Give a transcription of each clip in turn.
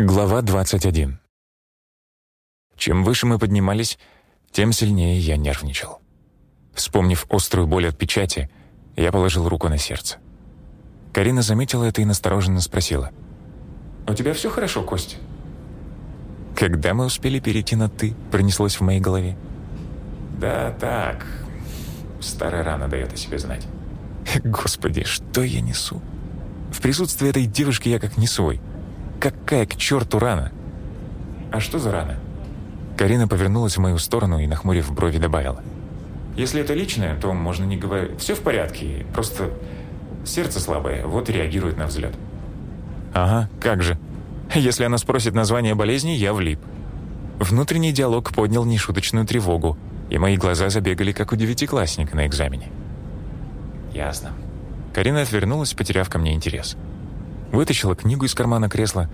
Глава 21. Чем выше мы поднимались, тем сильнее я нервничал. Вспомнив острую боль от печати, я положил руку на сердце. Карина заметила это и настороженно спросила. «У тебя все хорошо, Костя?» «Когда мы успели перейти на «ты», пронеслось в моей голове. «Да так, старая рана дает о себе знать». Господи, что я несу? В присутствии этой девушки я как не свой. Какая к черту рана? А что за рана? Карина повернулась в мою сторону и, нахмурив брови, добавила. Если это личное, то можно не говорить. Все в порядке, просто сердце слабое, вот и реагирует на взлет. Ага, как же. Если она спросит название болезни, я влип. Внутренний диалог поднял нешуточную тревогу, и мои глаза забегали, как у девятиклассника на экзамене. Ясно. Карина отвернулась, потеряв ко мне интерес вытащила книгу из кармана кресла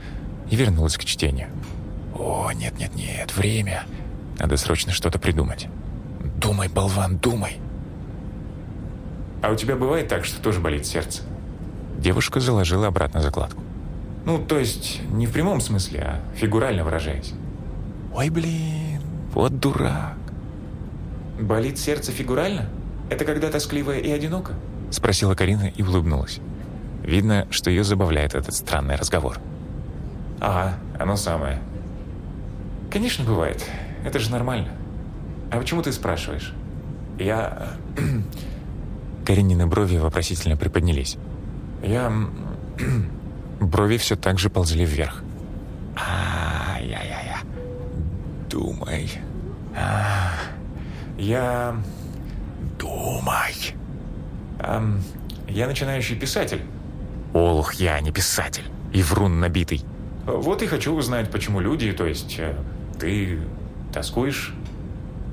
и вернулась к чтению. «О, нет-нет-нет, время. Надо срочно что-то придумать. Думай, болван, думай!» «А у тебя бывает так, что тоже болит сердце?» Девушка заложила обратно закладку. «Ну, то есть не в прямом смысле, а фигурально выражаясь». «Ой, блин, вот дурак!» «Болит сердце фигурально? Это когда тоскливо и одиноко?» Спросила Карина и улыбнулась. Видно, что ее забавляет этот странный разговор. «Ага, оно самое». «Конечно, бывает. Это же нормально. А почему ты спрашиваешь?» «Я...» Каренины брови вопросительно приподнялись. «Я...» Брови все так же ползли вверх. «А-я-я-я... Думай... А... Я... Думай...» «Я начинающий писатель». Олух, я не писатель. И врун набитый. Вот и хочу узнать, почему люди, то есть э, ты тоскуешь?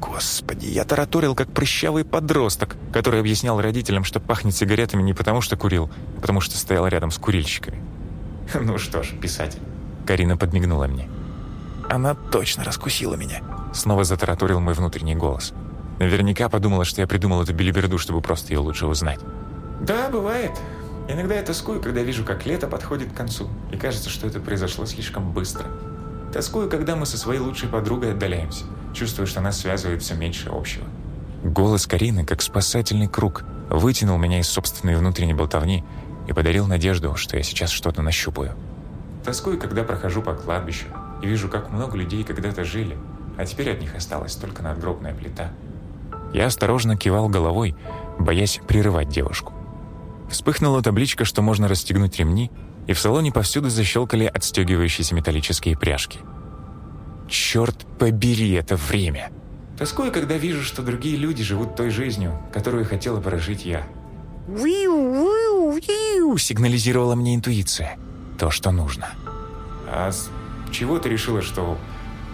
Господи, я тараторил, как прыщавый подросток, который объяснял родителям, что пахнет сигаретами не потому, что курил, а потому что стоял рядом с курильщиками. Ну что ж, писатель. Карина подмигнула мне. Она точно раскусила меня. Снова затараторил мой внутренний голос. Наверняка подумала, что я придумал эту билиберду, чтобы просто ее лучше узнать. Да, бывает. Иногда я тоскую, когда вижу, как лето подходит к концу, и кажется, что это произошло слишком быстро. Тоскую, когда мы со своей лучшей подругой отдаляемся, чувствую, что нас связывает все меньше общего. Голос Карины, как спасательный круг, вытянул меня из собственной внутренней болтовни и подарил надежду, что я сейчас что-то нащупаю. Тоскую, когда прохожу по кладбищу и вижу, как много людей когда-то жили, а теперь от них осталась только надгробная плита. Я осторожно кивал головой, боясь прерывать девушку. Вспыхнула табличка, что можно расстегнуть ремни, и в салоне повсюду защелкали отстегивающиеся металлические пряжки. «Черт побери это время!» Тоскую, когда вижу, что другие люди живут той жизнью, которую хотела прожить я. «Виу-виу-виу!» — сигнализировала мне интуиция. То, что нужно. «А с чего ты решила, что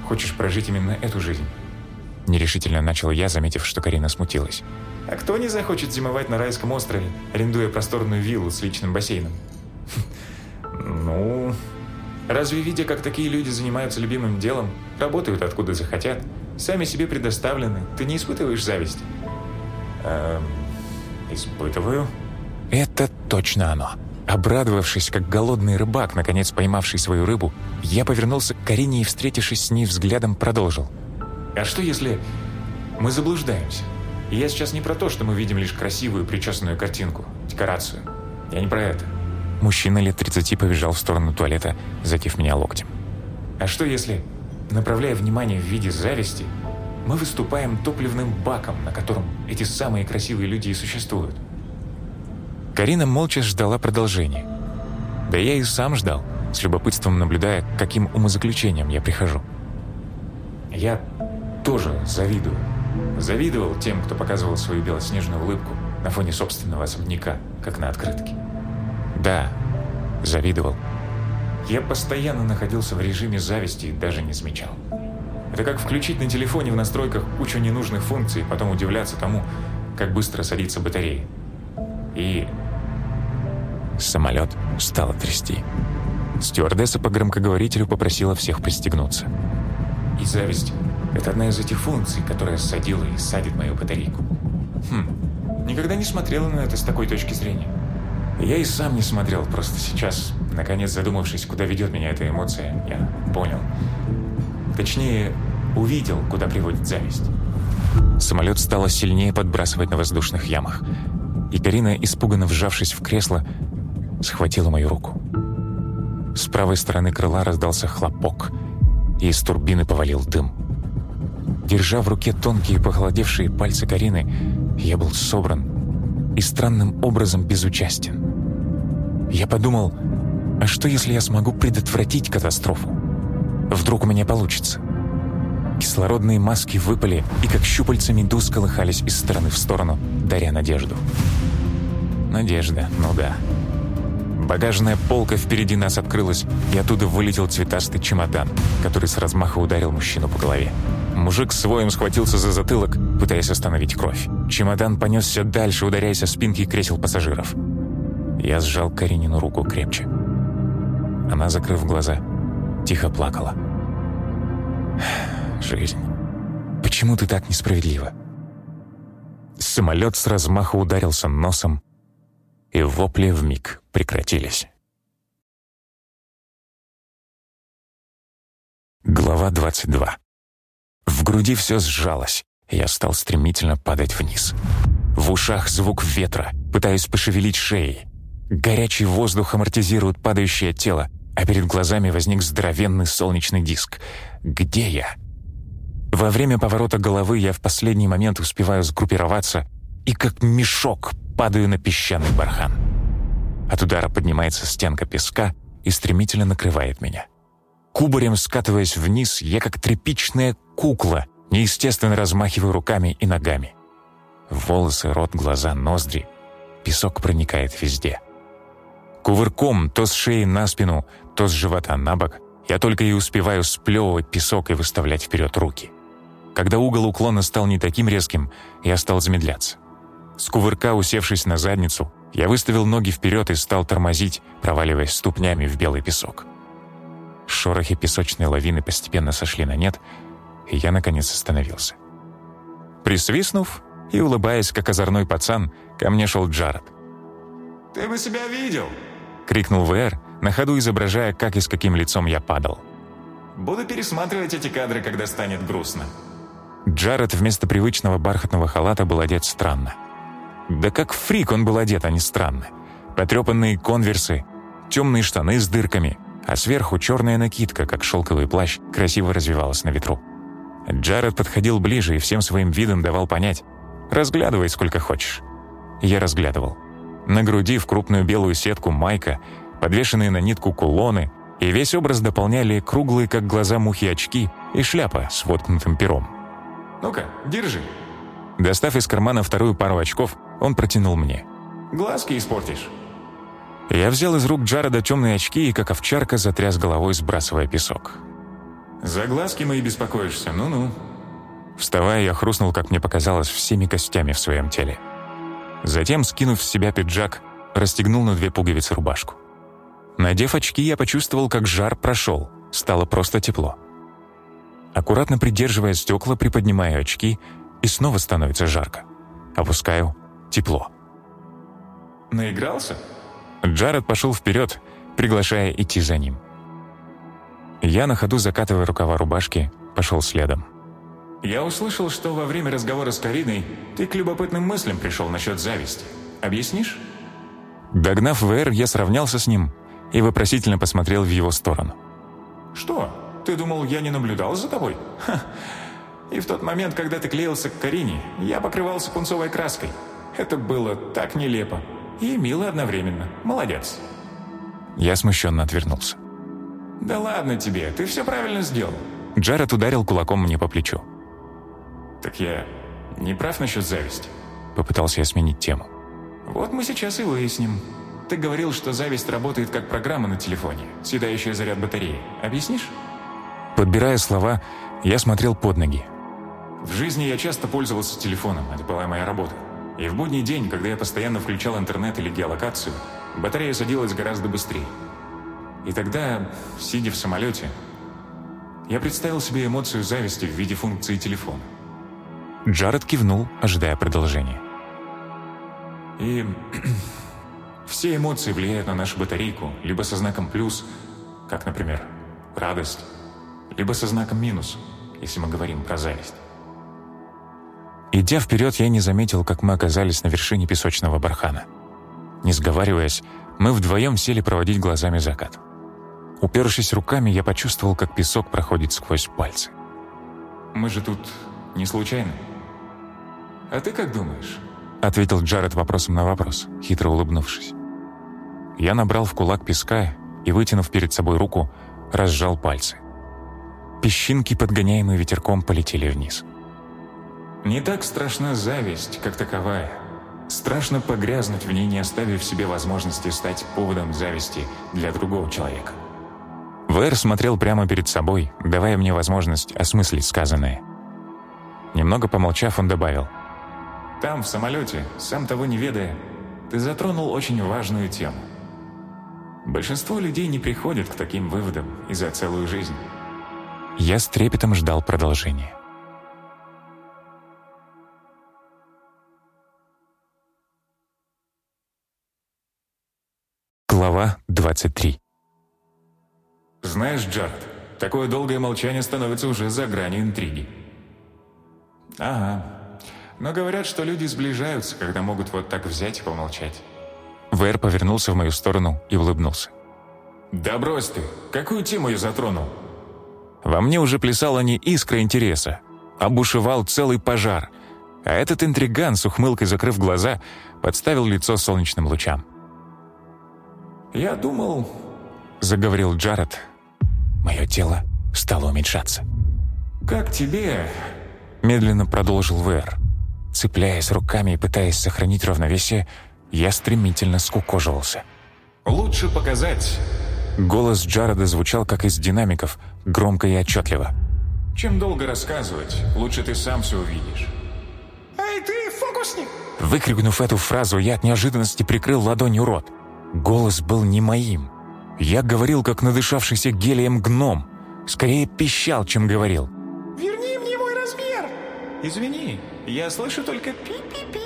хочешь прожить именно эту жизнь?» Нерешительно начал я, заметив, что Карина смутилась. А кто не захочет зимовать на райском острове, арендуя просторную виллу с личным бассейном? Ну, разве видя, как такие люди занимаются любимым делом, работают откуда захотят, сами себе предоставлены, ты не испытываешь зависти? Эм, испытываю. Это точно оно. Обрадовавшись, как голодный рыбак, наконец поймавший свою рыбу, я повернулся к Карине и, встретившись с ней взглядом, продолжил. А что если мы заблуждаемся? И я сейчас не про то, что мы видим лишь красивую причесанную картинку, декорацию. Я не про это. Мужчина лет 30 побежал в сторону туалета, затив меня локтем. А что если, направляя внимание в виде зависти, мы выступаем топливным баком, на котором эти самые красивые люди и существуют? Карина молча ждала продолжения. Да я и сам ждал, с любопытством наблюдая, к каким умозаключениям я прихожу. Я тоже завидую. Завидовал тем, кто показывал свою белоснежную улыбку на фоне собственного особняка, как на открытке. Да, завидовал. Я постоянно находился в режиме зависти и даже не замечал. Это как включить на телефоне в настройках кучу ненужных функций, потом удивляться тому, как быстро садится батарея. И... Самолет стало трясти. Стюардесса по громкоговорителю попросила всех пристегнуться. И зависть это одна из этих функций, которая садила и садит мою батарейку. Хм, никогда не смотрела на это с такой точки зрения. Я и сам не смотрел, просто сейчас Наконец, задумавшись, куда ведет меня эта эмоция, я понял. Точнее, увидел, куда приводит зависть. Самолет стало сильнее подбрасывать на воздушных ямах. И Карина, испуганно вжавшись в кресло, схватила мою руку. С правой стороны крыла раздался хлопок, и из турбины повалил дым. Держа в руке тонкие похолодевшие пальцы Карины, я был собран и странным образом безучастен. Я подумал, а что если я смогу предотвратить катастрофу? Вдруг у меня получится? Кислородные маски выпали и как щупальца медуз колыхались из стороны в сторону, даря надежду. Надежда, ну да. Багажная полка впереди нас открылась, и оттуда вылетел цветастый чемодан, который с размаха ударил мужчину по голове. Мужик с своем схватился за затылок, пытаясь остановить кровь. Чемодан понесся дальше, ударяясь о спинки кресел пассажиров. Я сжал Каренину руку крепче. Она, закрыв глаза, тихо плакала. Жизнь. Почему ты так несправедлива? Самолет с размаха ударился носом, и вопли вмиг прекратились. Глава 22. В груди все сжалось, я стал стремительно падать вниз. В ушах звук ветра, пытаюсь пошевелить шеей. Горячий воздух амортизирует падающее тело, а перед глазами возник здоровенный солнечный диск. Где я? Во время поворота головы я в последний момент успеваю сгруппироваться и как мешок падаю на песчаный бархан. От удара поднимается стенка песка и стремительно накрывает меня. Кубарем скатываясь вниз, я как тряпичная кукла, неестественно размахиваю руками и ногами. Волосы, рот, глаза, ноздри. Песок проникает везде. Кувырком то с шеи на спину, то с живота на бок я только и успеваю сплевывать песок и выставлять вперед руки. Когда угол уклона стал не таким резким, я стал замедляться. С кувырка, усевшись на задницу, я выставил ноги вперед и стал тормозить, проваливаясь ступнями в белый песок. Шорохи песочной лавины постепенно сошли на нет, и я, наконец, остановился. Присвистнув и улыбаясь, как озорной пацан, ко мне шел Джаред. «Ты бы себя видел!» — крикнул ВР, на ходу изображая, как и с каким лицом я падал. «Буду пересматривать эти кадры, когда станет грустно». Джаред вместо привычного бархатного халата был одет странно. Да как фрик он был одет, а не странно. Потрепанные конверсы, темные штаны с дырками, а сверху черная накидка, как шелковый плащ, красиво развивалась на ветру. Джаред подходил ближе и всем своим видом давал понять «Разглядывай сколько хочешь». Я разглядывал. На груди в крупную белую сетку майка, подвешенные на нитку кулоны, и весь образ дополняли круглые, как глаза мухи, очки и шляпа с воткнутым пером. «Ну-ка, держи». Достав из кармана вторую пару очков, он протянул мне. «Глазки испортишь». Я взял из рук Джареда темные очки и, как овчарка, затряс головой, сбрасывая песок. «За глазки мои беспокоишься, ну-ну». Вставая, я хрустнул, как мне показалось, всеми костями в своем теле. Затем, скинув с себя пиджак, расстегнул на две пуговицы рубашку. Надев очки, я почувствовал, как жар прошел, стало просто тепло. Аккуратно придерживая стекла, приподнимаю очки, и снова становится жарко. Опускаю тепло. «Наигрался?» Джаред пошел вперед, приглашая идти за ним. Я на ходу, закатывая рукава рубашки, пошел следом. «Я услышал, что во время разговора с Кариной ты к любопытным мыслям пришел насчет зависти. Объяснишь?» Догнав ВР, я сравнялся с ним и вопросительно посмотрел в его сторону. «Что?» Ты думал, я не наблюдал за тобой? Ха. И в тот момент, когда ты клеился к Карине, я покрывался пунцовой краской. Это было так нелепо. И мило одновременно. Молодец. Я смущенно отвернулся. Да ладно тебе, ты все правильно сделал. Джаред ударил кулаком мне по плечу. Так я не прав насчет зависти? Попытался я сменить тему. Вот мы сейчас и выясним. Ты говорил, что зависть работает как программа на телефоне, съедающая заряд батареи. Объяснишь? Подбирая слова, я смотрел под ноги. В жизни я часто пользовался телефоном, это была моя работа. И в будний день, когда я постоянно включал интернет или геолокацию, батарея садилась гораздо быстрее. И тогда, сидя в самолете, я представил себе эмоцию зависти в виде функции телефона. Джаред кивнул, ожидая продолжения. И Все эмоции влияют на нашу батарейку либо со знаком «плюс», как, например, радость, либо со знаком «минус», если мы говорим про зависть. Идя вперед, я не заметил, как мы оказались на вершине песочного бархана. Не сговариваясь, мы вдвоем сели проводить глазами закат. Упершись руками, я почувствовал, как песок проходит сквозь пальцы. «Мы же тут не случайно. А ты как думаешь?» Ответил Джаред вопросом на вопрос, хитро улыбнувшись. Я набрал в кулак песка и, вытянув перед собой руку, разжал пальцы. Песчинки, подгоняемые ветерком, полетели вниз. «Не так страшна зависть, как таковая. Страшно погрязнуть в ней, не оставив себе возможности стать поводом зависти для другого человека». Вэр смотрел прямо перед собой, давая мне возможность осмыслить сказанное. Немного помолчав, он добавил. «Там, в самолете, сам того не ведая, ты затронул очень важную тему. Большинство людей не приходят к таким выводам и за целую жизнь». Я с трепетом ждал продолжения. 23 «Знаешь, Джаред, такое долгое молчание становится уже за гранью интриги». «Ага. Но говорят, что люди сближаются, когда могут вот так взять и помолчать». Вэр повернулся в мою сторону и улыбнулся. «Да брось ты! Какую тему я затронул?» Во мне уже плясала не искра интереса, а бушевал целый пожар, а этот интриган с ухмылкой закрыв глаза, подставил лицо солнечным лучам. «Я думал...» — заговорил Джаред. Мое тело стало уменьшаться. «Как тебе Медленно продолжил Вэр. Цепляясь руками и пытаясь сохранить равновесие, я стремительно скукоживался. «Лучше показать...» Голос Джареда звучал, как из динамиков, громко и отчетливо. «Чем долго рассказывать, лучше ты сам все увидишь». «Эй, ты фокусник!» Выкрикнув эту фразу, я от неожиданности прикрыл ладонью рот. Голос был не моим. Я говорил, как надышавшийся гелием гном. Скорее пищал, чем говорил. «Извини, я слышу только пи-пи-пи».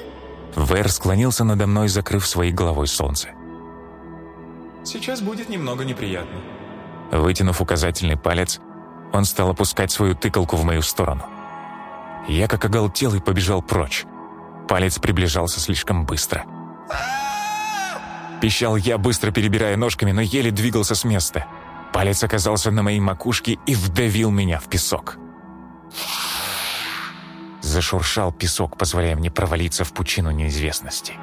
Вэр склонился надо мной, закрыв своей головой солнце. «Сейчас будет немного неприятно». Вытянув указательный палец, он стал опускать свою тыкалку в мою сторону. Я как оголтел и побежал прочь. Палец приближался слишком быстро. Пищал я, быстро перебирая ножками, но еле двигался с места. Палец оказался на моей макушке и вдавил меня в песок. Зашуршал песок, позволяя мне провалиться в пучину неизвестности.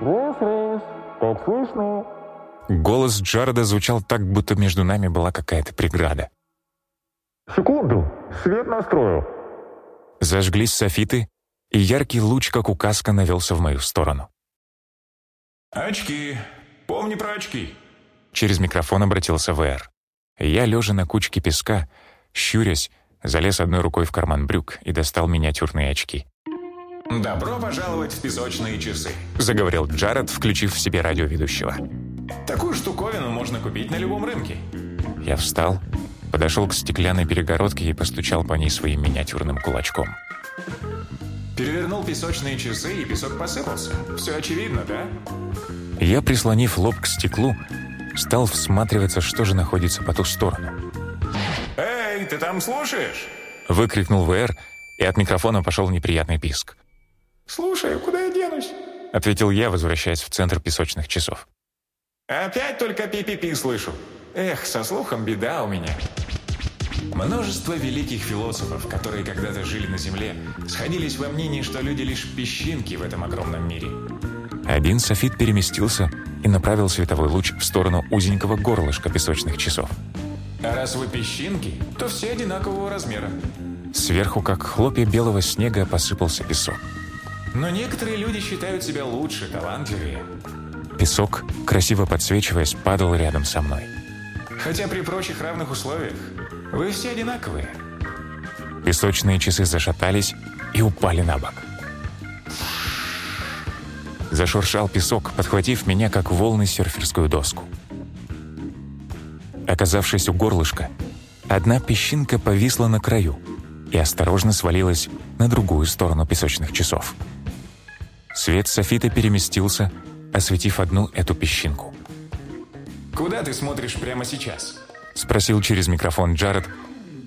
«Рис-рис, как слышно?» Голос Джареда звучал так, будто между нами была какая-то преграда. «Секунду, свет настрою». Зажглись софиты, и яркий луч, как указка, навелся в мою сторону. «Очки! Помни про очки!» Через микрофон обратился ВР. Я, лежа на кучке песка, щурясь, залез одной рукой в карман брюк и достал миниатюрные очки. «Добро пожаловать в песочные часы», — заговорил Джаред, включив в себе радиоведущего. «Такую штуковину можно купить на любом рынке». Я встал, подошел к стеклянной перегородке и постучал по ней своим миниатюрным кулачком. Перевернул песочные часы, и песок посыпался. Все очевидно, да? Я, прислонив лоб к стеклу, стал всматриваться, что же находится по ту сторону. «Эй, ты там слушаешь?» — выкрикнул ВР, и от микрофона пошел неприятный писк. «Слушаю, куда я денусь?» — ответил я, возвращаясь в центр песочных часов. «Опять только пи-пи-пи слышу. Эх, со слухом беда у меня». Множество великих философов, которые когда-то жили на Земле, сходились во мнении, что люди лишь песчинки в этом огромном мире. Один софит переместился и направил световой луч в сторону узенького горлышка песочных часов. А раз вы песчинки, то все одинакового размера. Сверху, как хлопья белого снега, посыпался песок. Но некоторые люди считают себя лучше, талантливее. Песок, красиво подсвечиваясь, падал рядом со мной. Хотя при прочих равных условиях вы все одинаковые. Песочные часы зашатались и упали на бок. Зашуршал песок, подхватив меня, как волны серферскую доску. Оказавшись у горлышка, одна песчинка повисла на краю и осторожно свалилась на другую сторону песочных часов. Свет софита переместился осветив одну эту песчинку. «Куда ты смотришь прямо сейчас?» — спросил через микрофон Джаред,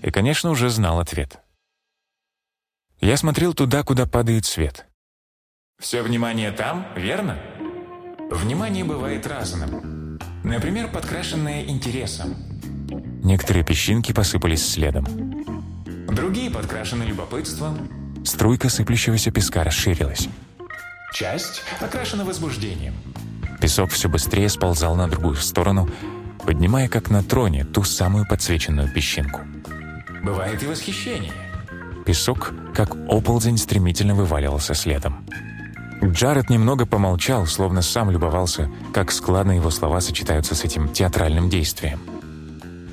и, конечно, уже знал ответ. Я смотрел туда, куда падает свет. «Все внимание там, верно?» Внимание бывает разным. Например, подкрашенное интересом. Некоторые песчинки посыпались следом. Другие подкрашены любопытством. Струйка сыплющегося песка расширилась. Часть окрашена возбуждением. Песок все быстрее сползал на другую сторону, поднимая, как на троне, ту самую подсвеченную песчинку. Бывает и восхищение. Песок, как оползень, стремительно вываливался следом. Джаред немного помолчал, словно сам любовался, как складно его слова сочетаются с этим театральным действием.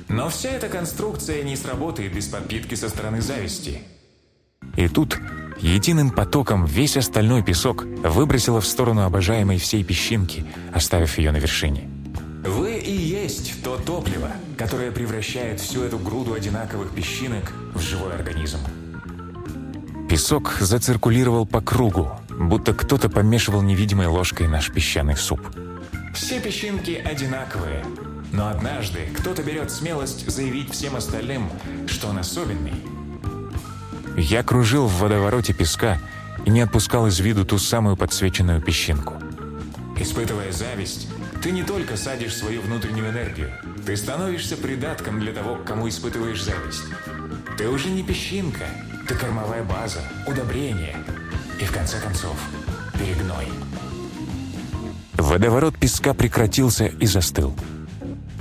Но вся эта конструкция не сработает без подпитки со стороны зависти. И тут единым потоком весь остальной песок выбросило в сторону обожаемой всей песчинки, оставив ее на вершине. Вы и есть то топливо, которое превращает всю эту груду одинаковых песчинок в живой организм. Песок зациркулировал по кругу, будто кто-то помешивал невидимой ложкой наш песчаный суп. Все песчинки одинаковые, но однажды кто-то берет смелость заявить всем остальным, что он особенный. Я кружил в водовороте песка и не отпускал из виду ту самую подсвеченную песчинку. Испытывая зависть, ты не только садишь свою внутреннюю энергию, ты становишься придатком для того, кому испытываешь зависть. Ты уже не песчинка, ты кормовая база, удобрение и, в конце концов, перегной. Водоворот песка прекратился и застыл.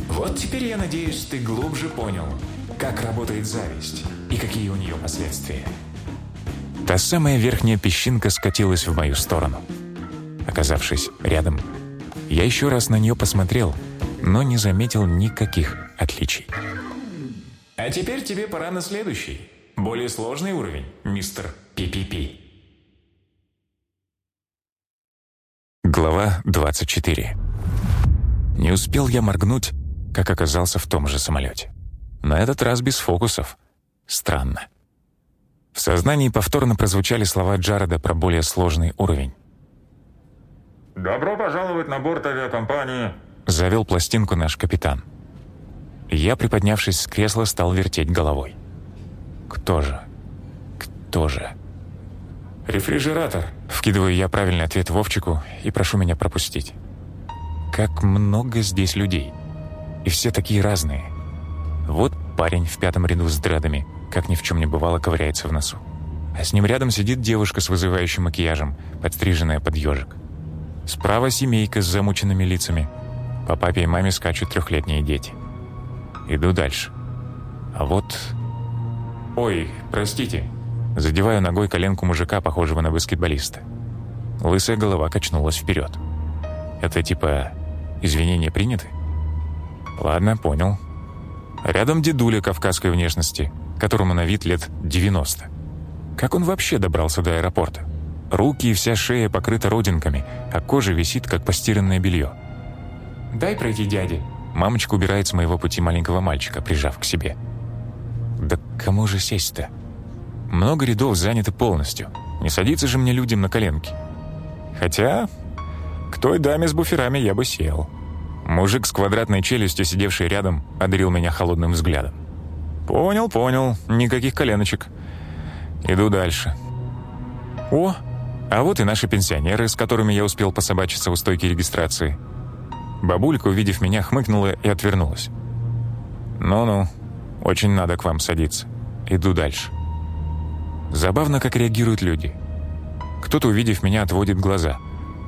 Вот теперь, я надеюсь, ты глубже понял, как работает зависть и какие у нее последствия. Та самая верхняя песчинка скатилась в мою сторону. Оказавшись рядом, я еще раз на нее посмотрел, но не заметил никаких отличий. А теперь тебе пора на следующий. Более сложный уровень, мистер ППП. Глава 24. Не успел я моргнуть, как оказался в том же самолете. На этот раз без фокусов. Странно. В сознании повторно прозвучали слова Джареда про более сложный уровень. «Добро пожаловать на борт авиакомпании», — завел пластинку наш капитан. Я, приподнявшись с кресла, стал вертеть головой. Кто же? Кто же? «Рефрижератор», — вкидываю я правильный ответ Вовчику и прошу меня пропустить. Как много здесь людей. И все такие разные. Вот парень в пятом ряду с дредами, как ни в чем не бывало, ковыряется в носу. А с ним рядом сидит девушка с вызывающим макияжем, подстриженная под ежик. Справа семейка с замученными лицами. По папе и маме скачут трехлетние дети. Иду дальше. А вот «Ой, простите». Задеваю ногой коленку мужика, похожего на баскетболиста. Лысая голова качнулась вперед. Это типа извинения приняты? Ладно, понял. Рядом дедуля кавказской внешности, которому на вид лет 90. Как он вообще добрался до аэропорта? Руки и вся шея покрыта родинками, а кожа висит, как постиранное белье. «Дай пройти дяде». Мамочка убирает с моего пути маленького мальчика, прижав к себе. Да кому же сесть-то? Много рядов заняты полностью. Не садиться же мне людям на коленки. Хотя, к той даме с буферами я бы сел. Мужик с квадратной челюстью, сидевший рядом, одарил меня холодным взглядом. «Понял, понял. Никаких коленочек. Иду дальше». «О, а вот и наши пенсионеры, с которыми я успел пособачиться у стойки регистрации». Бабулька, увидев меня, хмыкнула и отвернулась. «Ну-ну, очень надо к вам садиться. Иду дальше. Забавно, как реагируют люди. Кто-то, увидев меня, отводит глаза,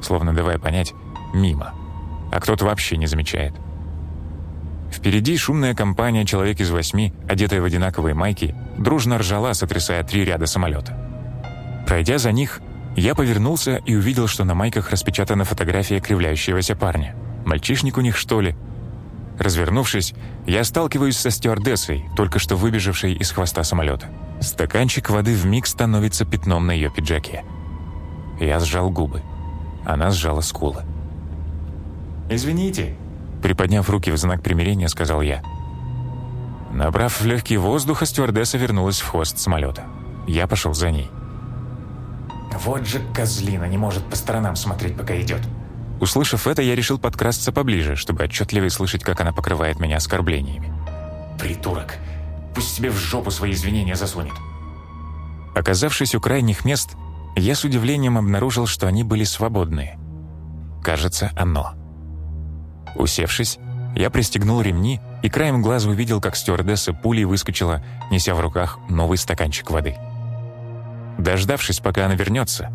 словно давая понять «мимо», а кто-то вообще не замечает. Впереди шумная компания «Человек из восьми», одетая в одинаковые майки, дружно ржала, сотрясая три ряда самолета. Пройдя за них, я повернулся и увидел, что на майках распечатана фотография кривляющегося парня. Мальчишник у них, что ли? Развернувшись, я сталкиваюсь со стюардессой, только что выбежавшей из хвоста самолета. Стаканчик воды вмиг становится пятном на ее пиджаке. Я сжал губы. Она сжала скулы. «Извините», — приподняв руки в знак примирения, сказал я. Набрав в легкий воздуха, стюардесса вернулась в хвост самолета. Я пошел за ней. «Вот же козлина не может по сторонам смотреть, пока идет». Услышав это, я решил подкрасться поближе, чтобы отчетливее слышать, как она покрывает меня оскорблениями. «Придурок! Пусть себе в жопу свои извинения засунет!» Оказавшись у крайних мест, я с удивлением обнаружил, что они были свободные. Кажется, оно. Усевшись, я пристегнул ремни и краем глаза увидел, как стюардесса пулей выскочила, неся в руках новый стаканчик воды. Дождавшись, пока она вернется,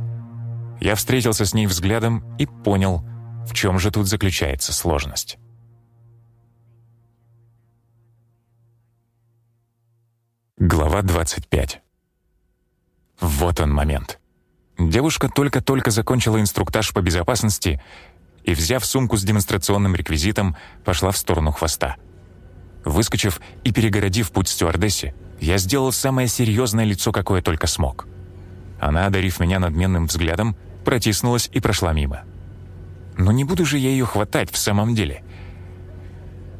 я встретился с ней взглядом и понял, в чем же тут заключается сложность. Глава 25 Вот он момент. Девушка только-только закончила инструктаж по безопасности и, взяв сумку с демонстрационным реквизитом, пошла в сторону хвоста. Выскочив и перегородив путь стюардессе, я сделал самое серьезное лицо, какое только смог. Она, одарив меня надменным взглядом, протиснулась и прошла мимо. Но не буду же я ее хватать в самом деле.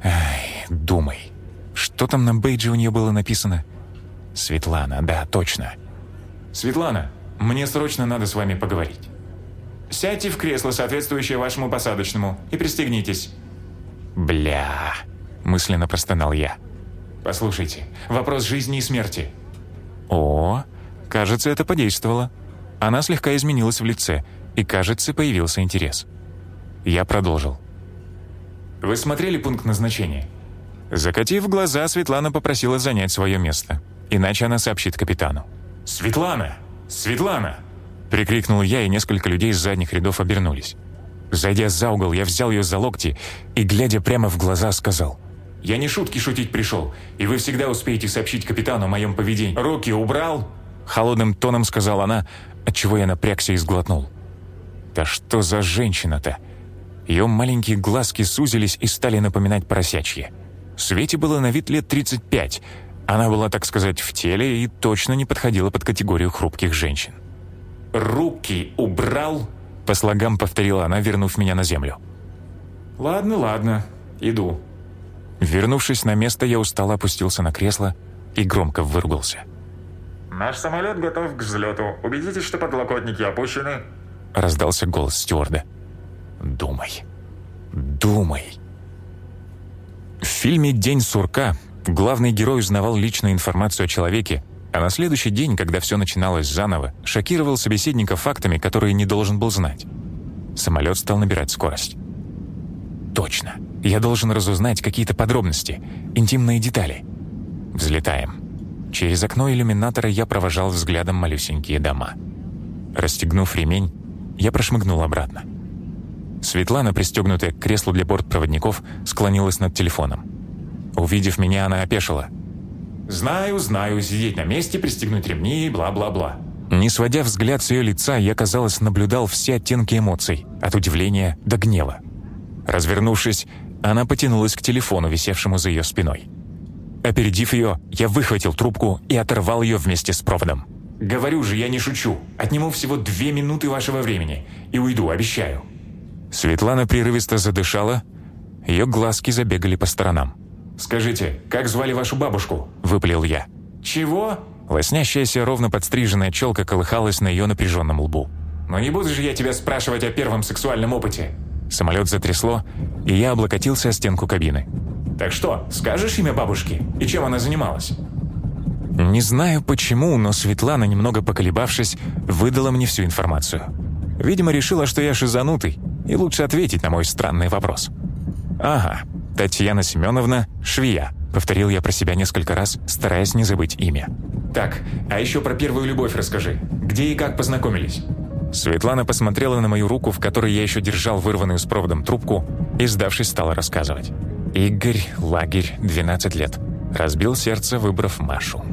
Ай, думай. Что там на бейдже у нее было написано? Светлана, да, точно. «Светлана, мне срочно надо с вами поговорить». Сядьте в кресло, соответствующее вашему посадочному, и пристегнитесь». «Бля...» — мысленно простонал я. «Послушайте, вопрос жизни и смерти». «О, кажется, это подействовало». Она слегка изменилась в лице, и, кажется, появился интерес. Я продолжил. «Вы смотрели пункт назначения?» Закатив глаза, Светлана попросила занять свое место. Иначе она сообщит капитану. «Светлана! Светлана!» Прикрикнул я, и несколько людей из задних рядов обернулись. Зайдя за угол, я взял ее за локти и, глядя прямо в глаза, сказал. «Я не шутки шутить пришел, и вы всегда успеете сообщить капитану о моем поведении. Руки убрал?» Холодным тоном сказала она, отчего я напрягся и сглотнул. «Да что за женщина-то?» Ее маленькие глазки сузились и стали напоминать поросячьи. Свете было на вид лет 35. Она была, так сказать, в теле и точно не подходила под категорию хрупких женщин. «Руки убрал?» По слогам повторила она, вернув меня на землю. «Ладно, ладно, иду». Вернувшись на место, я устало опустился на кресло и громко выругался. «Наш самолет готов к взлету. Убедитесь, что подлокотники опущены». Раздался голос стюарда. «Думай. Думай». В фильме «День сурка» главный герой узнавал личную информацию о человеке, а на следующий день, когда все начиналось заново, шокировал собеседника фактами, которые не должен был знать. Самолет стал набирать скорость. «Точно. Я должен разузнать какие-то подробности, интимные детали. Взлетаем». Через окно иллюминатора я провожал взглядом малюсенькие дома. Расстегнув ремень, я прошмыгнул обратно. Светлана, пристегнутая к креслу для бортпроводников, склонилась над телефоном. Увидев меня, она опешила — «Знаю, знаю, сидеть на месте, пристегнуть ремни, бла-бла-бла». Не сводя взгляд с ее лица, я, казалось, наблюдал все оттенки эмоций, от удивления до гнева. Развернувшись, она потянулась к телефону, висевшему за ее спиной. Опередив ее, я выхватил трубку и оторвал ее вместе с проводом. «Говорю же, я не шучу. Отниму всего две минуты вашего времени. И уйду, обещаю». Светлана прерывисто задышала, ее глазки забегали по сторонам. «Скажите, как звали вашу бабушку?» – выпалил я. «Чего?» Лоснящаяся, ровно подстриженная челка колыхалась на ее напряженном лбу. «Но не буду же я тебя спрашивать о первом сексуальном опыте!» Самолет затрясло, и я облокотился о стенку кабины. «Так что, скажешь имя бабушки? И чем она занималась?» Не знаю почему, но Светлана, немного поколебавшись, выдала мне всю информацию. Видимо, решила, что я шизанутый, и лучше ответить на мой странный вопрос. «Ага, «Татьяна Семеновна, швея», — повторил я про себя несколько раз, стараясь не забыть имя. «Так, а еще про первую любовь расскажи. Где и как познакомились?» Светлана посмотрела на мою руку, в которой я еще держал вырванную с проводом трубку, и, сдавшись, стала рассказывать. «Игорь, лагерь, 12 лет. Разбил сердце, выбрав Машу».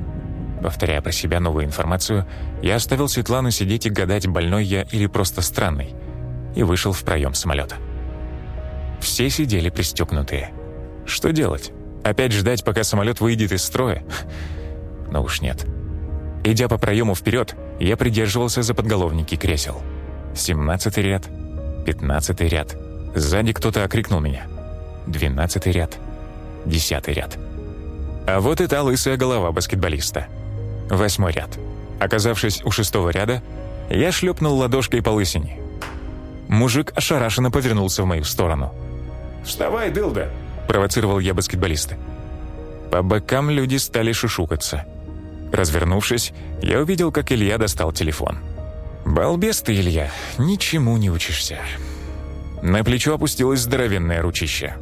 Повторяя про себя новую информацию, я оставил Светлану сидеть и гадать, больной я или просто странный, и вышел в проем самолета. Все сидели пристегнутые. Что делать? Опять ждать, пока самолет выйдет из строя? Но уж нет. Идя по проему вперед, я придерживался за подголовники кресел. Семнадцатый ряд, пятнадцатый ряд. Сзади кто-то окрикнул меня. Двенадцатый ряд, десятый ряд. А вот и та лысая голова баскетболиста. Восьмой ряд. Оказавшись у шестого ряда, я шлепнул ладошкой по лысине. Мужик ошарашенно повернулся в мою сторону. «Вставай, дылда!» – провоцировал я баскетболиста. По бокам люди стали шушукаться. Развернувшись, я увидел, как Илья достал телефон. «Балбес ты, Илья, ничему не учишься». На плечо опустилось здоровенное ручище.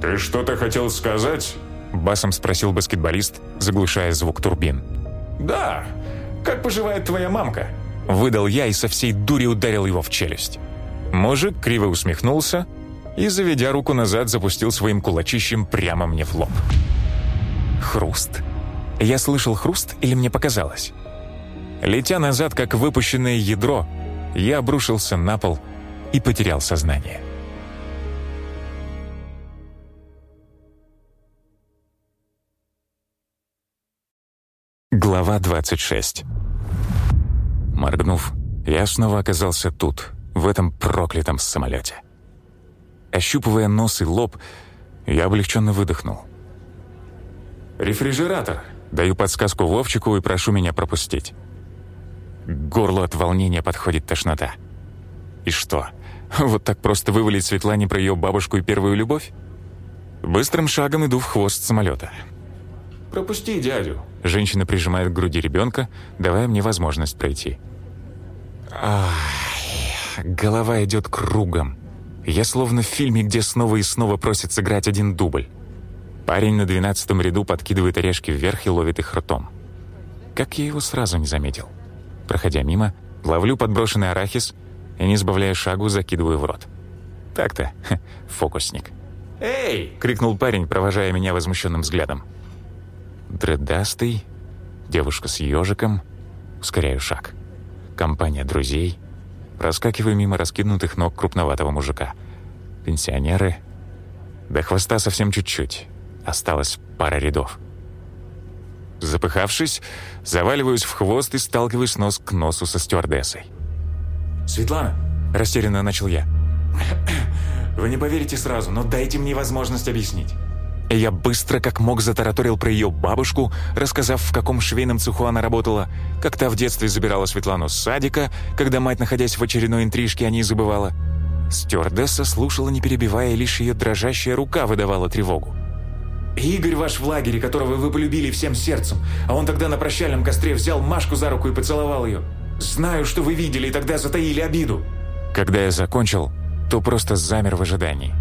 «Ты что-то хотел сказать?» Басом спросил баскетболист, заглушая звук турбин. «Да. Как поживает твоя мамка?» Выдал я и со всей дури ударил его в челюсть. Мужик криво усмехнулся и, заведя руку назад, запустил своим кулачищем прямо мне в лоб. Хруст. Я слышал хруст или мне показалось? Летя назад, как выпущенное ядро, я обрушился на пол и потерял сознание. Глава 26 Моргнув, я снова оказался тут, в этом проклятом самолете. Ощупывая нос и лоб, я облегченно выдохнул. «Рефрижератор!» Даю подсказку Вовчику и прошу меня пропустить. К горлу от волнения подходит тошнота. И что, вот так просто вывалить Светлане про ее бабушку и первую любовь? Быстрым шагом иду в хвост самолета. «Пропусти дядю!» Женщина прижимает к груди ребенка, давая мне возможность пройти. Ай, голова идет кругом. Я словно в фильме, где снова и снова просят сыграть один дубль. Парень на двенадцатом ряду подкидывает орешки вверх и ловит их ртом. Как я его сразу не заметил. Проходя мимо, ловлю подброшенный арахис и, не сбавляя шагу, закидываю в рот. Так-то, фокусник. «Эй!» — крикнул парень, провожая меня возмущенным взглядом. Дредастый, девушка с ежиком, ускоряю шаг компания друзей, проскакиваю мимо раскинутых ног крупноватого мужика. Пенсионеры. До хвоста совсем чуть-чуть. Осталось пара рядов. Запыхавшись, заваливаюсь в хвост и сталкиваюсь нос к носу со стюардессой. «Светлана!» – растерянно начал я. «Вы не поверите сразу, но дайте мне возможность объяснить». Я быстро, как мог, затараторил про ее бабушку, рассказав, в каком швейном цеху она работала, как та в детстве забирала Светлану с садика, когда мать, находясь в очередной интрижке, о ней забывала. Стюардесса слушала, не перебивая, лишь ее дрожащая рука выдавала тревогу. «Игорь ваш в лагере, которого вы полюбили всем сердцем, а он тогда на прощальном костре взял Машку за руку и поцеловал ее. Знаю, что вы видели, и тогда затаили обиду». Когда я закончил, то просто замер в ожидании.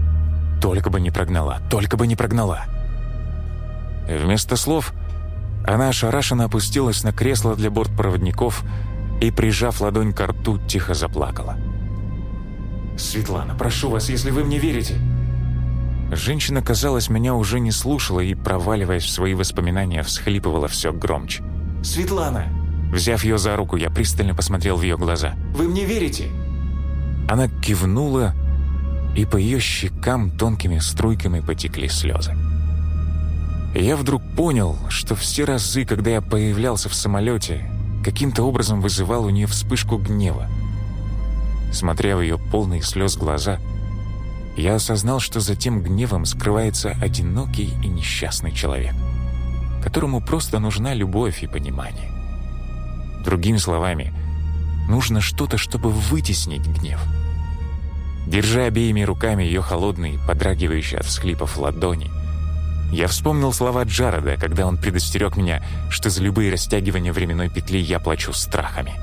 Только бы не прогнала, только бы не прогнала. Вместо слов она ошарашенно опустилась на кресло для бортпроводников и, прижав ладонь к рту, тихо заплакала. «Светлана, прошу вас, если вы мне верите...» Женщина, казалось, меня уже не слушала и, проваливаясь в свои воспоминания, всхлипывала все громче. «Светлана!» Взяв ее за руку, я пристально посмотрел в ее глаза. «Вы мне верите?» Она кивнула и по ее щекам тонкими струйками потекли слезы. Я вдруг понял, что все разы, когда я появлялся в самолете, каким-то образом вызывал у нее вспышку гнева. Смотря в ее полные слез глаза, я осознал, что за тем гневом скрывается одинокий и несчастный человек, которому просто нужна любовь и понимание. Другими словами, нужно что-то, чтобы вытеснить гнев — держа обеими руками ее холодные, подрагивающие от всхлипов ладони. Я вспомнил слова Джареда, когда он предостерег меня, что за любые растягивания временной петли я плачу страхами.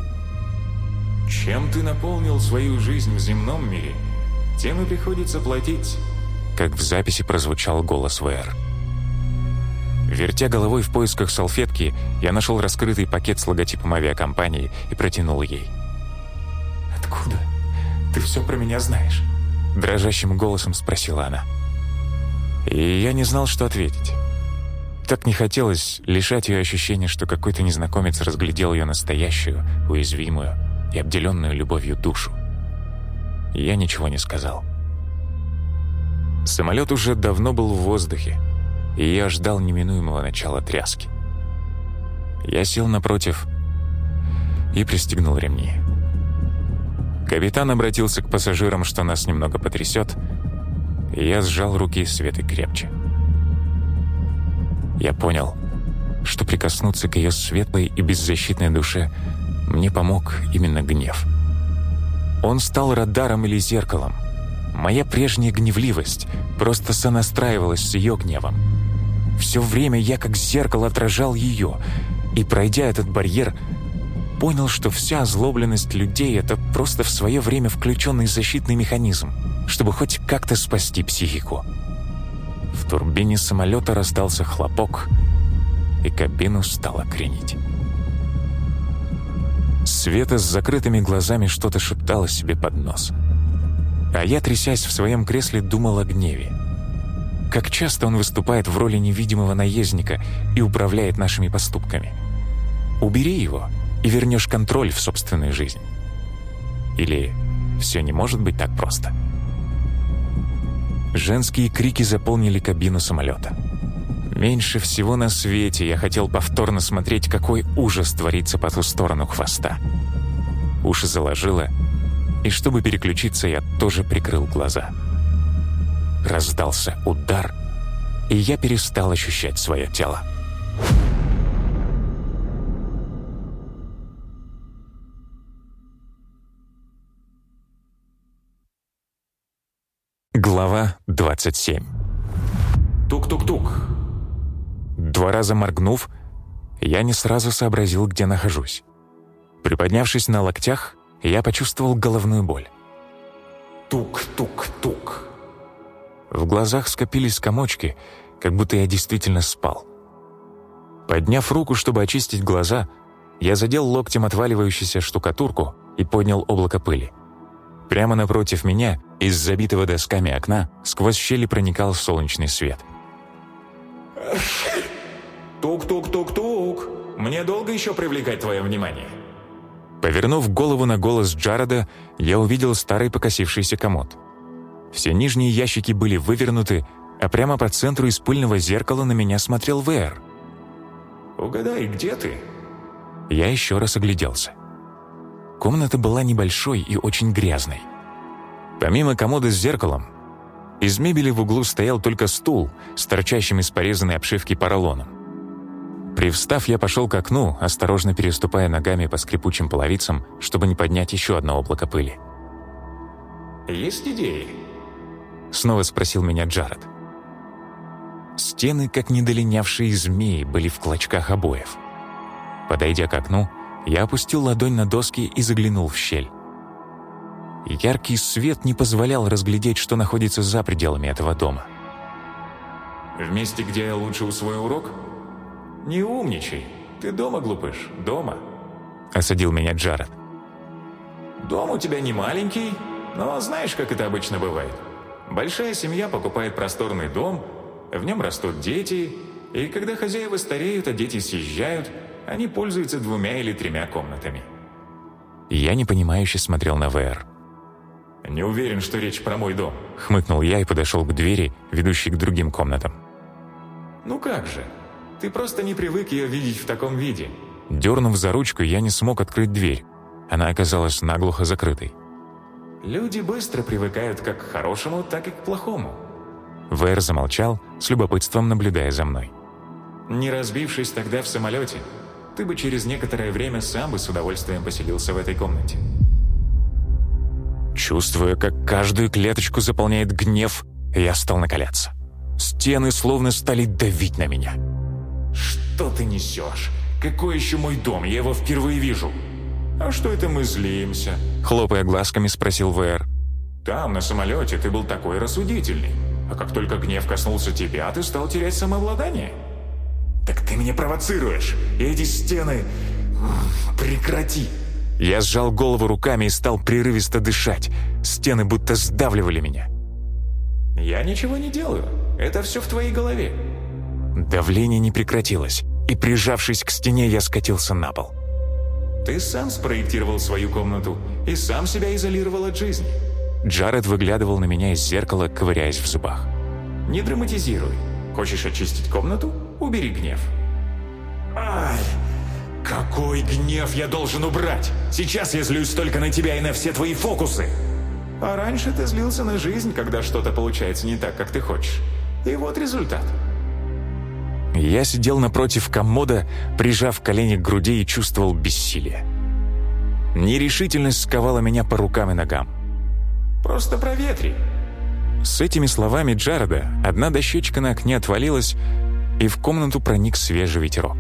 «Чем ты наполнил свою жизнь в земном мире, тем и приходится платить», как в записи прозвучал голос ВР. Вертя головой в поисках салфетки, я нашел раскрытый пакет с логотипом авиакомпании и протянул ей. «Откуда?» Ты все про меня знаешь?» Дрожащим голосом спросила она. И я не знал, что ответить. Так не хотелось лишать ее ощущения, что какой-то незнакомец разглядел ее настоящую, уязвимую и обделенную любовью душу. Я ничего не сказал. Самолет уже давно был в воздухе, и я ждал неминуемого начала тряски. Я сел напротив и пристегнул ремни. Капитан обратился к пассажирам, что нас немного потрясет, и я сжал руки Светы крепче. Я понял, что прикоснуться к ее светлой и беззащитной душе мне помог именно гнев. Он стал радаром или зеркалом. Моя прежняя гневливость просто сонастраивалась с ее гневом. Все время я как зеркало отражал ее, и, пройдя этот барьер, понял, что вся озлобленность людей — это просто в свое время включенный защитный механизм, чтобы хоть как-то спасти психику. В турбине самолета раздался хлопок, и кабину стало кренить. Света с закрытыми глазами что-то шептала себе под нос. А я, трясясь в своем кресле, думал о гневе. Как часто он выступает в роли невидимого наездника и управляет нашими поступками. Убери его, и вернешь контроль в собственную жизнь. Или все не может быть так просто? Женские крики заполнили кабину самолета. Меньше всего на свете я хотел повторно смотреть, какой ужас творится по ту сторону хвоста. Уши заложило, и чтобы переключиться, я тоже прикрыл глаза. Раздался удар, и я перестал ощущать свое тело. Глава 27 Тук-тук-тук. Два раза моргнув, я не сразу сообразил, где нахожусь. Приподнявшись на локтях, я почувствовал головную боль. Тук-тук-тук. В глазах скопились комочки, как будто я действительно спал. Подняв руку, чтобы очистить глаза, я задел локтем отваливающуюся штукатурку и поднял облако пыли. Прямо напротив меня, из забитого досками окна, сквозь щели проникал солнечный свет. Тук-тук-тук-тук. Мне долго еще привлекать твое внимание? Повернув голову на голос Джареда, я увидел старый покосившийся комод. Все нижние ящики были вывернуты, а прямо по центру из пыльного зеркала на меня смотрел Вэр. Угадай, где ты? Я еще раз огляделся. Комната была небольшой и очень грязной. Помимо комода с зеркалом, из мебели в углу стоял только стул с торчащим из порезанной обшивки поролоном. Привстав, я пошел к окну, осторожно переступая ногами по скрипучим половицам, чтобы не поднять еще одно облако пыли. «Есть идеи?» Снова спросил меня Джаред. Стены, как недолинявшие змеи, были в клочках обоев. Подойдя к окну, я опустил ладонь на доски и заглянул в щель. Яркий свет не позволял разглядеть, что находится за пределами этого дома. «В месте, где я лучше усвою урок?» «Не умничай. Ты дома, глупыш, дома», — осадил меня Джаред. «Дом у тебя не маленький, но знаешь, как это обычно бывает. Большая семья покупает просторный дом, в нем растут дети, и когда хозяева стареют, а дети съезжают, они пользуются двумя или тремя комнатами». Я непонимающе смотрел на ВР. «Не уверен, что речь про мой дом», — хмыкнул я и подошел к двери, ведущей к другим комнатам. «Ну как же, ты просто не привык ее видеть в таком виде». Дернув за ручку, я не смог открыть дверь. Она оказалась наглухо закрытой. «Люди быстро привыкают как к хорошему, так и к плохому». Вэр замолчал, с любопытством наблюдая за мной. «Не разбившись тогда в самолете, ты бы через некоторое время сам бы с удовольствием поселился в этой комнате». Чувствуя, как каждую клеточку заполняет гнев, я стал накаляться. Стены словно стали давить на меня. «Что ты несешь? Какой еще мой дом? Я его впервые вижу». «А что это мы злимся?» Хлопая глазками, спросил ВР. «Там, на самолете, ты был такой рассудительный. А как только гнев коснулся тебя, ты стал терять самообладание». «Так ты меня провоцируешь! Эти стены... Прекрати!» Я сжал голову руками и стал прерывисто дышать. Стены будто сдавливали меня. «Я ничего не делаю. Это все в твоей голове». Давление не прекратилось, и, прижавшись к стене, я скатился на пол. «Ты сам спроектировал свою комнату и сам себя изолировал от жизни». Джаред выглядывал на меня из зеркала, ковыряясь в зубах. «Не драматизируй. Хочешь очистить комнату? Убери гнев». «Ай!» «Какой гнев я должен убрать? Сейчас я злюсь только на тебя и на все твои фокусы!» «А раньше ты злился на жизнь, когда что-то получается не так, как ты хочешь. И вот результат». Я сидел напротив комода, прижав колени к груди и чувствовал бессилие. Нерешительность сковала меня по рукам и ногам. «Просто проветри». С этими словами Джареда одна дощечка на окне отвалилась, и в комнату проник свежий ветерок.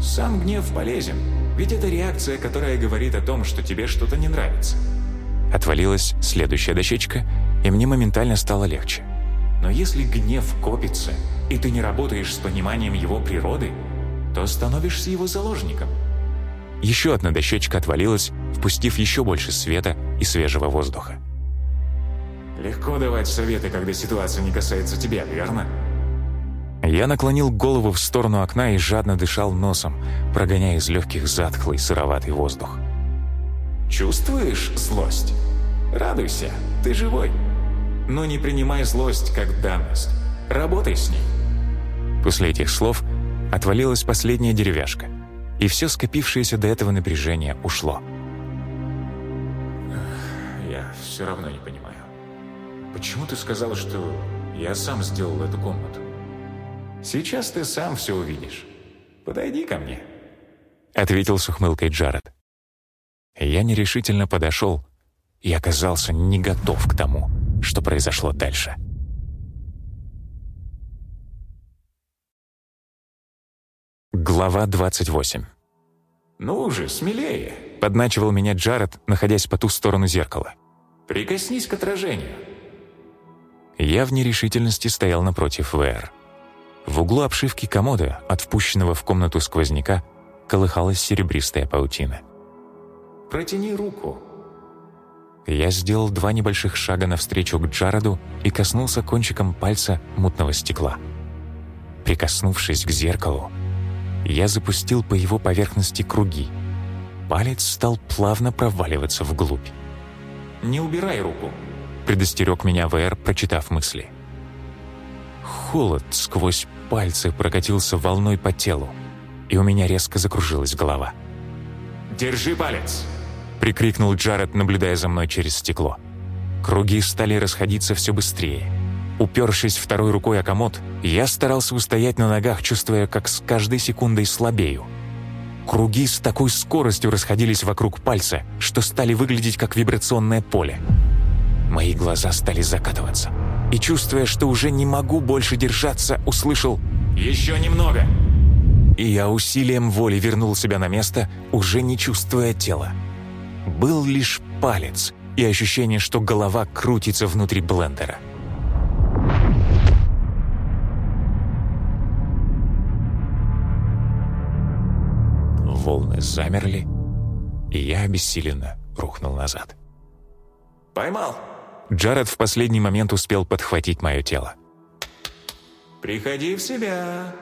«Сам гнев полезен, ведь это реакция, которая говорит о том, что тебе что-то не нравится». Отвалилась следующая дощечка, и мне моментально стало легче. Но если гнев копится, и ты не работаешь с пониманием его природы, то становишься его заложником. Еще одна дощечка отвалилась, впустив еще больше света и свежего воздуха. Легко давать советы, когда ситуация не касается тебя, верно? Я наклонил голову в сторону окна и жадно дышал носом, прогоняя из легких затхлый сыроватый воздух. Чувствуешь злость? Радуйся, ты живой. Но не принимай злость как данность. Работай с ней. После этих слов отвалилась последняя деревяшка, и все скопившееся до этого напряжение ушло. Я все равно не понимаю. Почему ты сказал, что я сам сделал эту комнату? Сейчас ты сам все увидишь. Подойди ко мне. Ответил с ухмылкой Джаред. Я нерешительно подошел и оказался не готов к тому, что произошло дальше. Глава 28 «Ну же, смелее!» — подначивал меня Джаред, находясь по ту сторону зеркала. «Прикоснись к отражению!» Я в нерешительности стоял напротив ВР. В углу обшивки комода, от впущенного в комнату сквозняка, колыхалась серебристая паутина. «Протяни руку!» Я сделал два небольших шага навстречу к Джареду и коснулся кончиком пальца мутного стекла. Прикоснувшись к зеркалу, я запустил по его поверхности круги. Палец стал плавно проваливаться вглубь. «Не убирай руку», — предостерег меня ВР, прочитав мысли. Холод сквозь пальцы прокатился волной по телу, и у меня резко закружилась голова. «Держи палец!» — прикрикнул Джаред, наблюдая за мной через стекло. Круги стали расходиться все быстрее. Упершись второй рукой о комод, я старался устоять на ногах, чувствуя, как с каждой секундой слабею. Круги с такой скоростью расходились вокруг пальца, что стали выглядеть как вибрационное поле. Мои глаза стали закатываться. И, чувствуя, что уже не могу больше держаться, услышал «Еще немного!» И я усилием воли вернул себя на место, уже не чувствуя тела был лишь палец и ощущение, что голова крутится внутри блендера. Волны замерли, и я обессиленно рухнул назад. «Поймал!» Джаред в последний момент успел подхватить мое тело. «Приходи в себя!»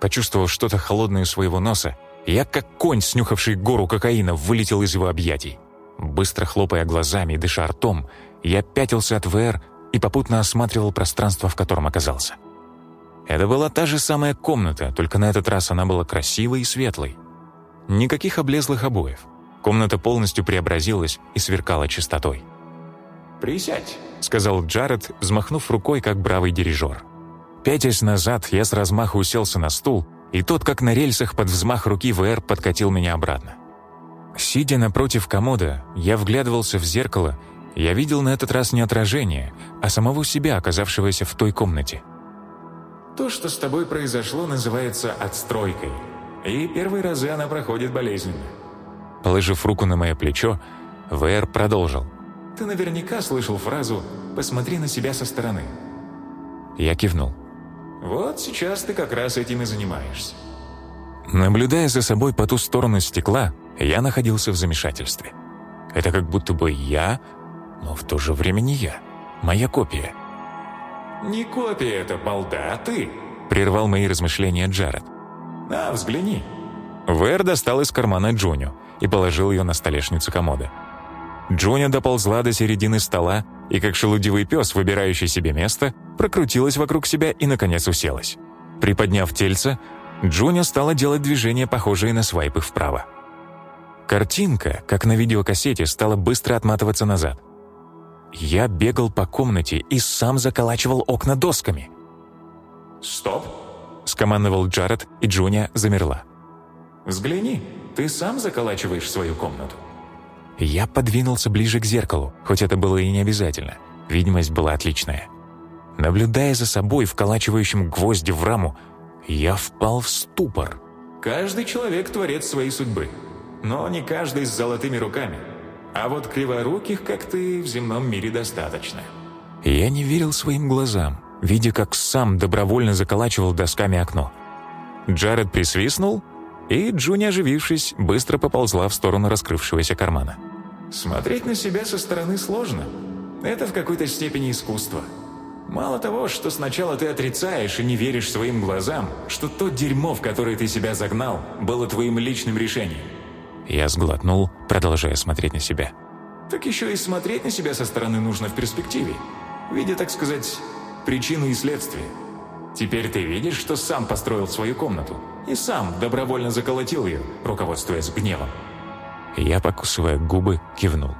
Почувствовав что-то холодное у своего носа, я, как конь, снюхавший гору кокаина, вылетел из его объятий. Быстро хлопая глазами и дыша ртом, я пятился от ВР и попутно осматривал пространство, в котором оказался. Это была та же самая комната, только на этот раз она была красивой и светлой. Никаких облезлых обоев. Комната полностью преобразилась и сверкала чистотой. «Присядь», — сказал Джаред, взмахнув рукой, как бравый дирижер. Пятясь назад, я с размаху уселся на стул, и тот, как на рельсах под взмах руки ВР, подкатил меня обратно. Сидя напротив комода, я вглядывался в зеркало, я видел на этот раз не отражение, а самого себя, оказавшегося в той комнате. «То, что с тобой произошло, называется отстройкой, и первые разы она проходит болезненно». Положив руку на мое плечо, ВР продолжил. «Ты наверняка слышал фразу «посмотри на себя со стороны». Я кивнул. «Вот сейчас ты как раз этим и занимаешься». Наблюдая за собой по ту сторону стекла, я находился в замешательстве. Это как будто бы я, но в то же время не я. Моя копия. «Не копия это, балда, а ты!» Прервал мои размышления Джаред. «На, взгляни!» Вэр достал из кармана Джуню и положил ее на столешницу комода. Джуня доползла до середины стола и, как шелудивый пес, выбирающий себе место, прокрутилась вокруг себя и, наконец, уселась. Приподняв тельце, Джуня стала делать движения, похожие на свайпы вправо. Картинка, как на видеокассете, стала быстро отматываться назад. Я бегал по комнате и сам заколачивал окна досками. «Стоп!» — скомандовал Джаред, и Джуния замерла. «Взгляни, ты сам заколачиваешь свою комнату». Я подвинулся ближе к зеркалу, хоть это было и не обязательно. Видимость была отличная. Наблюдая за собой, вколачивающим гвозди в раму, я впал в ступор. Каждый человек творец своей судьбы, но не каждый с золотыми руками. А вот криворуких, как ты, в земном мире достаточно. Я не верил своим глазам, видя, как сам добровольно заколачивал досками окно. Джаред присвистнул, и Джуни, оживившись, быстро поползла в сторону раскрывшегося кармана. Смотреть на себя со стороны сложно. Это в какой-то степени искусство. Мало того, что сначала ты отрицаешь и не веришь своим глазам, что то дерьмо, в которое ты себя загнал, было твоим личным решением. Я сглотнул, продолжая смотреть на себя. Так еще и смотреть на себя со стороны нужно в перспективе, видя, так сказать, причину и следствие. Теперь ты видишь, что сам построил свою комнату и сам добровольно заколотил ее, руководствуясь гневом. Я, покусывая губы, кивнул.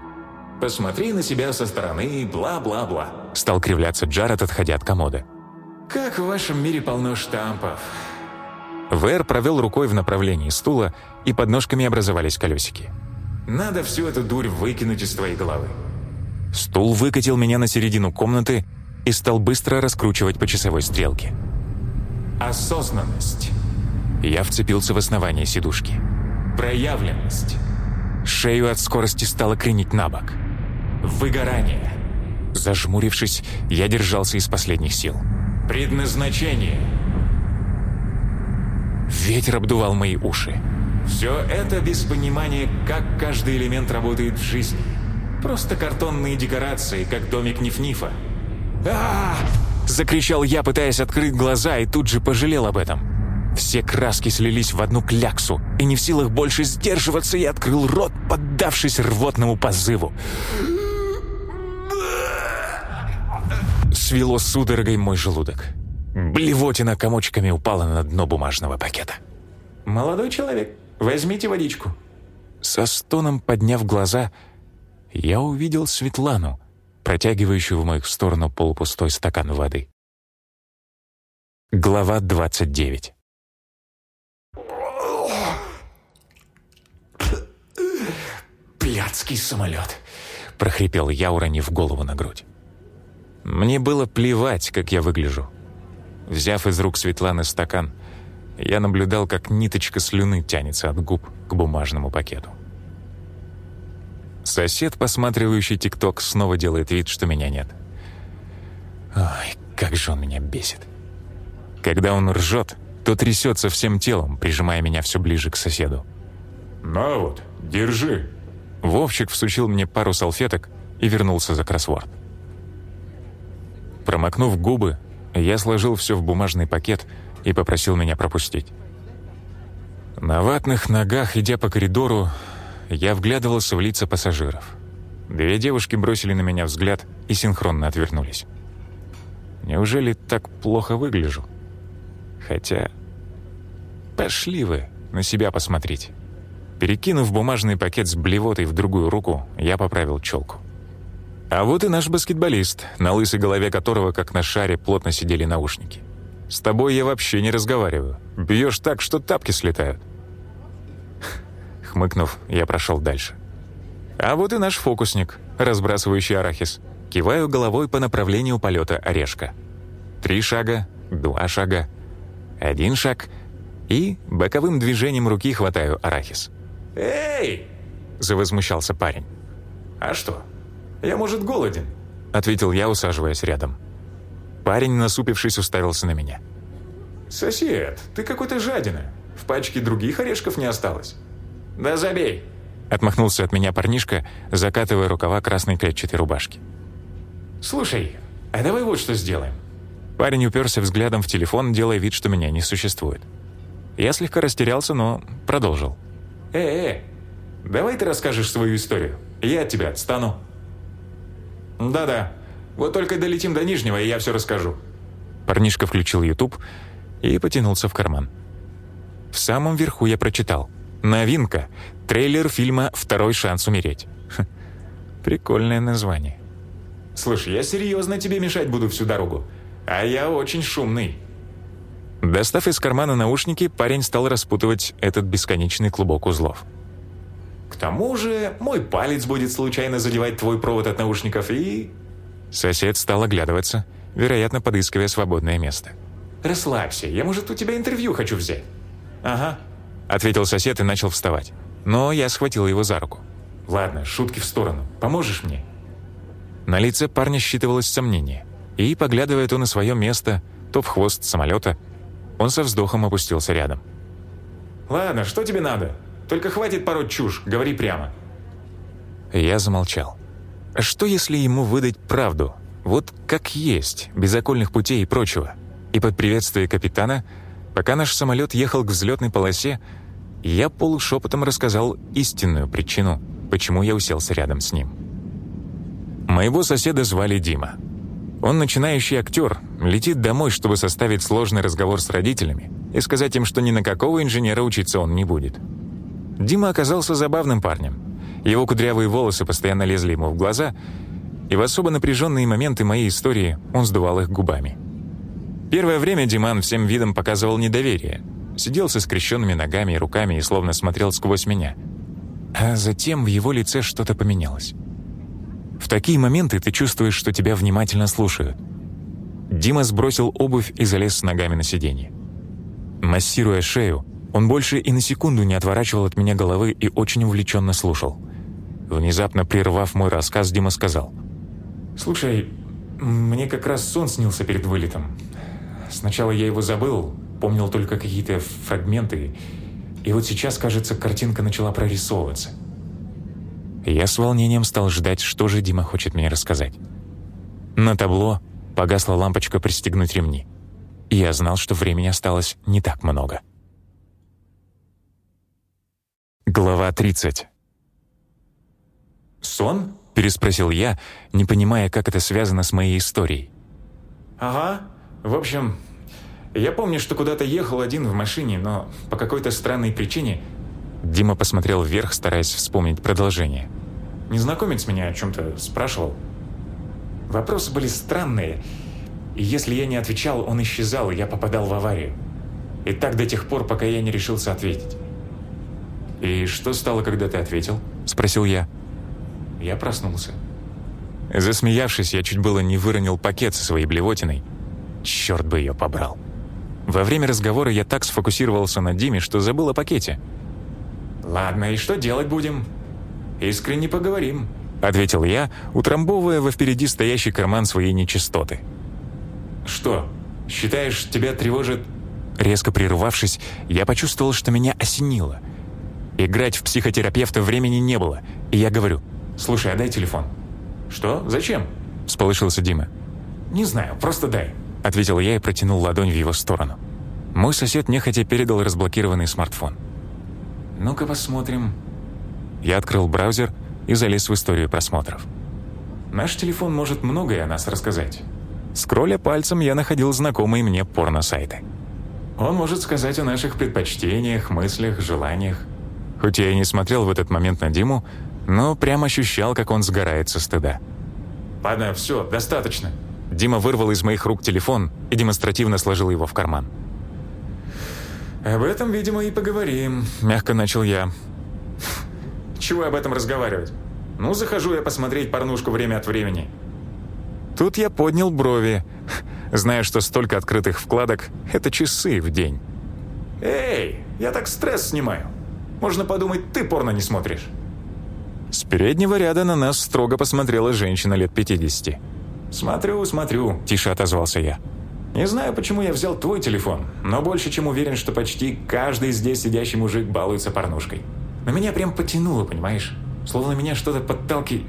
Посмотри на себя со стороны бла-бла-бла. Стал кривляться Джаред, отходя от комода. Как в вашем мире полно штампов. ВР провел рукой в направлении стула, и под ножками образовались колесики. Надо всю эту дурь выкинуть из твоей головы. Стул выкатил меня на середину комнаты и стал быстро раскручивать по часовой стрелке. Осознанность. Я вцепился в основание сидушки. Проявленность. Шею от скорости стало кренить на бок. Выгорание. Зажмурившись, я держался из последних сил. Предназначение. Ветер обдувал мои уши. Все это без понимания, как каждый элемент работает в жизни. Просто картонные декорации, как домик Ниф-Нифа. Закричал я, пытаясь открыть глаза, и тут же пожалел об этом. Все краски слились в одну кляксу, и не в силах больше сдерживаться, я открыл рот, поддавшись рвотному позыву. Свело судорогой мой желудок. Блевотина комочками упала на дно бумажного пакета. «Молодой человек, возьмите водичку». Со стоном подняв глаза, я увидел Светлану, протягивающую в мою сторону полупустой стакан воды. Глава 29 «Блядский самолет!» — прохрипел я, уронив голову на грудь. Мне было плевать, как я выгляжу. Взяв из рук Светланы стакан, я наблюдал, как ниточка слюны тянется от губ к бумажному пакету. Сосед, посматривающий ТикТок, снова делает вид, что меня нет. Ой, как же он меня бесит. Когда он ржет, то трясется всем телом, прижимая меня все ближе к соседу. «На вот, держи». Вовчик всучил мне пару салфеток и вернулся за кроссворд. Промокнув губы, я сложил все в бумажный пакет и попросил меня пропустить. На ватных ногах, идя по коридору, я вглядывался в лица пассажиров. Две девушки бросили на меня взгляд и синхронно отвернулись. Неужели так плохо выгляжу? Хотя... Пошли вы, на себя посмотрите. Перекинув бумажный пакет с блевотой в другую руку, я поправил челку. А вот и наш баскетболист, на лысой голове которого, как на шаре, плотно сидели наушники. «С тобой я вообще не разговариваю. Бьешь так, что тапки слетают». Хмыкнув, я прошел дальше. А вот и наш фокусник, разбрасывающий арахис. Киваю головой по направлению полета орешка. Три шага, два шага, один шаг и боковым движением руки хватаю арахис. «Эй!» – завозмущался парень. «А что, я, может, голоден?» — ответил я, усаживаясь рядом. Парень, насупившись, уставился на меня. «Сосед, ты какой-то жадина. В пачке других орешков не осталось». «Да забей!» — отмахнулся от меня парнишка, закатывая рукава красной клетчатой рубашки. «Слушай, а давай вот что сделаем». Парень уперся взглядом в телефон, делая вид, что меня не существует. Я слегка растерялся, но продолжил. «Э-э, давай ты расскажешь свою историю. Я от тебя отстану». «Да-да. Вот только долетим до Нижнего, и я все расскажу». Парнишка включил YouTube и потянулся в карман. В самом верху я прочитал. Новинка. Трейлер фильма «Второй шанс умереть». Ха, прикольное название. «Слушай, я серьезно тебе мешать буду всю дорогу. А я очень шумный». Достав из кармана наушники, парень стал распутывать этот бесконечный клубок узлов. К тому же мой палец будет случайно задевать твой провод от наушников и...» Сосед стал оглядываться, вероятно, подыскивая свободное место. «Расслабься, я, может, у тебя интервью хочу взять». «Ага», — ответил сосед и начал вставать. Но я схватил его за руку. «Ладно, шутки в сторону. Поможешь мне?» На лице парня считывалось сомнение. И, поглядывая то на свое место, то в хвост самолета, он со вздохом опустился рядом. «Ладно, что тебе надо? Только хватит пороть чушь, говори прямо». Я замолчал. Что если ему выдать правду? Вот как есть, без окольных путей и прочего. И под приветствие капитана, пока наш самолет ехал к взлетной полосе, я полушепотом рассказал истинную причину, почему я уселся рядом с ним. Моего соседа звали Дима. Он начинающий актер, летит домой, чтобы составить сложный разговор с родителями и сказать им, что ни на какого инженера учиться он не будет. Дима оказался забавным парнем. Его кудрявые волосы постоянно лезли ему в глаза, и в особо напряженные моменты моей истории он сдувал их губами. Первое время Диман всем видом показывал недоверие. Сидел со скрещенными ногами и руками и словно смотрел сквозь меня. А затем в его лице что-то поменялось. В такие моменты ты чувствуешь, что тебя внимательно слушают. Дима сбросил обувь и залез с ногами на сиденье. Массируя шею, он больше и на секунду не отворачивал от меня головы и очень увлеченно слушал. Внезапно прервав мой рассказ, Дима сказал. «Слушай, мне как раз сон снился перед вылетом. Сначала я его забыл, помнил только какие-то фрагменты, и вот сейчас, кажется, картинка начала прорисовываться». Я с волнением стал ждать, что же Дима хочет мне рассказать. На табло погасла лампочка «Пристегнуть ремни», и я знал, что времени осталось не так много. Глава 30 «Сон?» — переспросил я, не понимая, как это связано с моей историей. «Ага. В общем, я помню, что куда-то ехал один в машине, но по какой-то странной причине Дима посмотрел вверх, стараясь вспомнить продолжение. Незнакомец меня о чем-то спрашивал. Вопросы были странные, и если я не отвечал, он исчезал, и я попадал в аварию. И так до тех пор, пока я не решился ответить. «И что стало, когда ты ответил?» – спросил я. Я проснулся. Засмеявшись, я чуть было не выронил пакет со своей блевотиной. Черт бы ее побрал. Во время разговора я так сфокусировался на Диме, что забыл о пакете – «Ладно, и что делать будем? Искренне поговорим», — ответил я, утрамбовывая во впереди стоящий карман своей нечистоты. «Что, считаешь, тебя тревожит...» Резко прервавшись, я почувствовал, что меня осенило. Играть в психотерапевта времени не было, и я говорю, «Слушай, а дай телефон». «Что? Зачем?» — всполошился Дима. «Не знаю, просто дай», — ответил я и протянул ладонь в его сторону. Мой сосед нехотя передал разблокированный смартфон. Ну-ка посмотрим. Я открыл браузер и залез в историю просмотров. Наш телефон может многое о нас рассказать. Скролля пальцем, я находил знакомые мне порно-сайты. Он может сказать о наших предпочтениях, мыслях, желаниях. Хоть я и не смотрел в этот момент на Диму, но прям ощущал, как он сгорает со стыда. «Ладно, все, достаточно». Дима вырвал из моих рук телефон и демонстративно сложил его в карман. «Об этом, видимо, и поговорим», — мягко начал я. «Чего об этом разговаривать? Ну, захожу я посмотреть порнушку время от времени». Тут я поднял брови, зная, что столько открытых вкладок — это часы в день. «Эй, я так стресс снимаю. Можно подумать, ты порно не смотришь». С переднего ряда на нас строго посмотрела женщина лет 50. «Смотрю, смотрю», — тише отозвался я. Не знаю, почему я взял твой телефон, но больше чем уверен, что почти каждый здесь сидящий мужик балуется порнушкой. Но меня прям потянуло, понимаешь? Словно меня что-то подталкивает.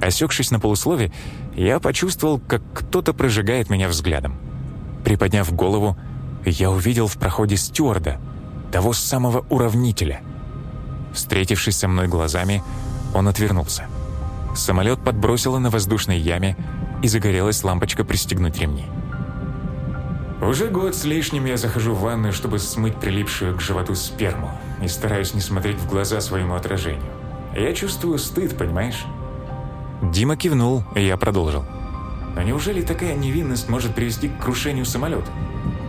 Осекшись на полуслове, я почувствовал, как кто-то прожигает меня взглядом. Приподняв голову, я увидел в проходе стюарда, того самого уравнителя. Встретившись со мной глазами, он отвернулся. Самолет подбросило на воздушной яме, и загорелась лампочка пристегнуть ремни. Уже год с лишним я захожу в ванную, чтобы смыть прилипшую к животу сперму, и стараюсь не смотреть в глаза своему отражению. Я чувствую стыд, понимаешь? Дима кивнул, и я продолжил. Но неужели такая невинность может привести к крушению самолета?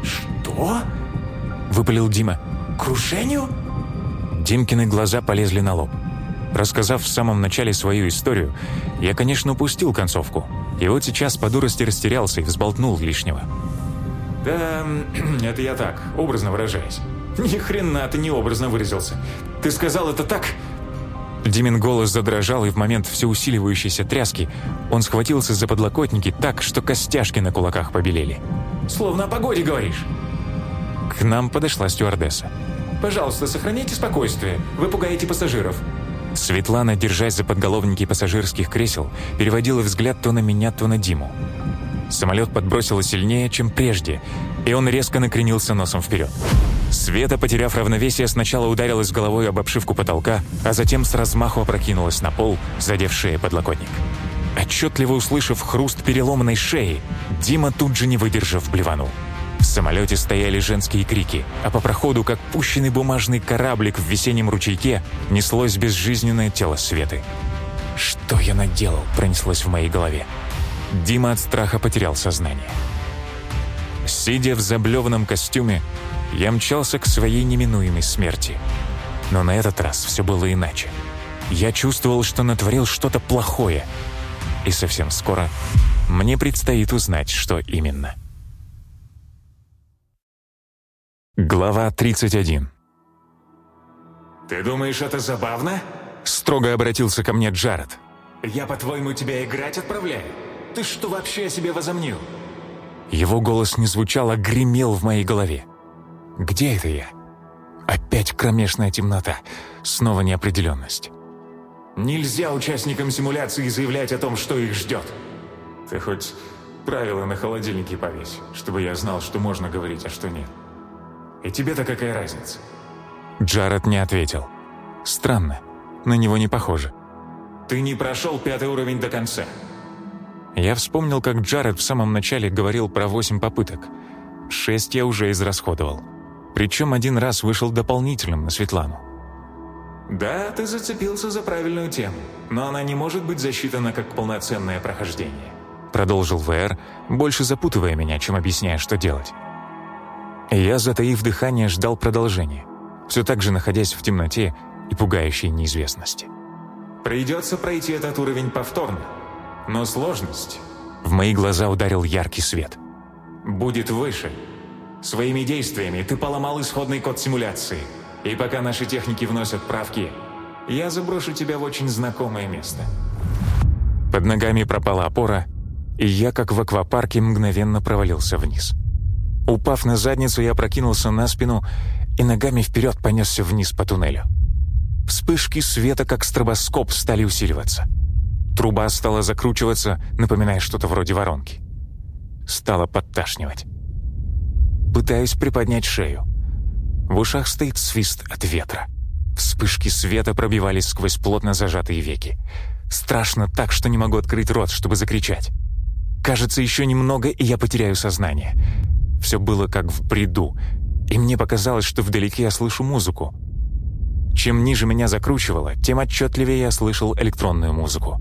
«Что?» – выпалил Дима. «Крушению?» Димкины глаза полезли на лоб. Рассказав в самом начале свою историю, я, конечно, упустил концовку. И вот сейчас по дурости растерялся и взболтнул лишнего. «Да, это я так, образно выражаясь». «Ни хрена ты не образно выразился. Ты сказал это так...» Димин голос задрожал, и в момент все усиливающейся тряски он схватился за подлокотники так, что костяшки на кулаках побелели. «Словно о погоде говоришь». К нам подошла стюардесса. «Пожалуйста, сохраняйте спокойствие. Вы пугаете пассажиров». Светлана, держась за подголовники пассажирских кресел, переводила взгляд то на меня, то на Диму. Самолет подбросило сильнее, чем прежде, и он резко накренился носом вперед. Света, потеряв равновесие, сначала ударилась головой об обшивку потолка, а затем с размаху опрокинулась на пол, задев шею подлокотник. Отчетливо услышав хруст переломанной шеи, Дима тут же не выдержав блеванул. В самолете стояли женские крики, а по проходу, как пущенный бумажный кораблик в весеннем ручейке, неслось безжизненное тело Светы. «Что я наделал?» — пронеслось в моей голове. Дима от страха потерял сознание. Сидя в заблеванном костюме, я мчался к своей неминуемой смерти. Но на этот раз все было иначе. Я чувствовал, что натворил что-то плохое. И совсем скоро мне предстоит узнать, что именно. Глава 31 «Ты думаешь, это забавно?» Строго обратился ко мне Джаред. «Я, по-твоему, тебя играть отправляю? Ты что вообще о себе возомнил?» Его голос не звучал, а гремел в моей голове. «Где это я?» Опять кромешная темнота, снова неопределенность. «Нельзя участникам симуляции заявлять о том, что их ждет. Ты хоть правила на холодильнике повесь, чтобы я знал, что можно говорить, а что нет. И тебе-то какая разница?» Джаред не ответил. Странно, на него не похоже. «Ты не прошел пятый уровень до конца». Я вспомнил, как Джаред в самом начале говорил про восемь попыток. Шесть я уже израсходовал. Причем один раз вышел дополнительным на Светлану. «Да, ты зацепился за правильную тему, но она не может быть засчитана как полноценное прохождение», продолжил ВР, больше запутывая меня, чем объясняя, что делать. Я, затаив дыхание, ждал продолжения, все так же находясь в темноте и пугающей неизвестности. «Придется пройти этот уровень повторно, но сложность...» В мои глаза ударил яркий свет. «Будет выше. Своими действиями ты поломал исходный код симуляции, и пока наши техники вносят правки, я заброшу тебя в очень знакомое место». Под ногами пропала опора, и я, как в аквапарке, мгновенно провалился вниз. Упав на задницу, я прокинулся на спину и ногами вперед понесся вниз по туннелю. Вспышки света, как стробоскоп, стали усиливаться. Труба стала закручиваться, напоминая что-то вроде воронки. Стало подташнивать. Пытаюсь приподнять шею. В ушах стоит свист от ветра. Вспышки света пробивались сквозь плотно зажатые веки. Страшно так, что не могу открыть рот, чтобы закричать. Кажется, еще немного, и я потеряю сознание. Все было как в бреду, и мне показалось, что вдалеке я слышу музыку. Чем ниже меня закручивало, тем отчетливее я слышал электронную музыку.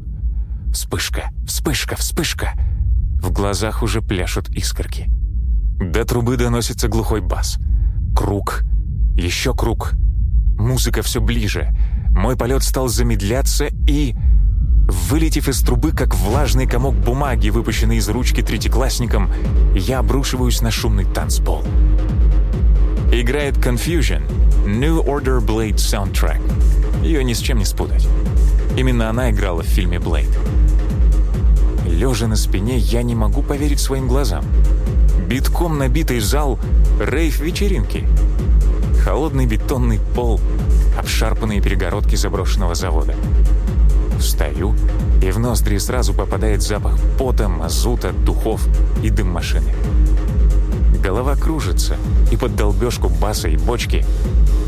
Вспышка, вспышка, вспышка. В глазах уже пляшут искорки. До трубы доносится глухой бас. Круг, еще круг. Музыка все ближе. Мой полет стал замедляться и... Вылетев из трубы, как влажный комок бумаги, выпущенный из ручки третьеклассником, я обрушиваюсь на шумный танцпол. Играет Confusion, New Order Blade Soundtrack. Ее ни с чем не спутать. Именно она играла в фильме «Блейд». Лежа на спине, я не могу поверить своим глазам. Битком набитый зал рейв-вечеринки. Холодный бетонный пол, обшарпанные перегородки заброшенного завода. Встаю, и в ноздри сразу попадает запах пота, мазута, духов и дым машины. Голова кружится, и под долбежку баса и бочки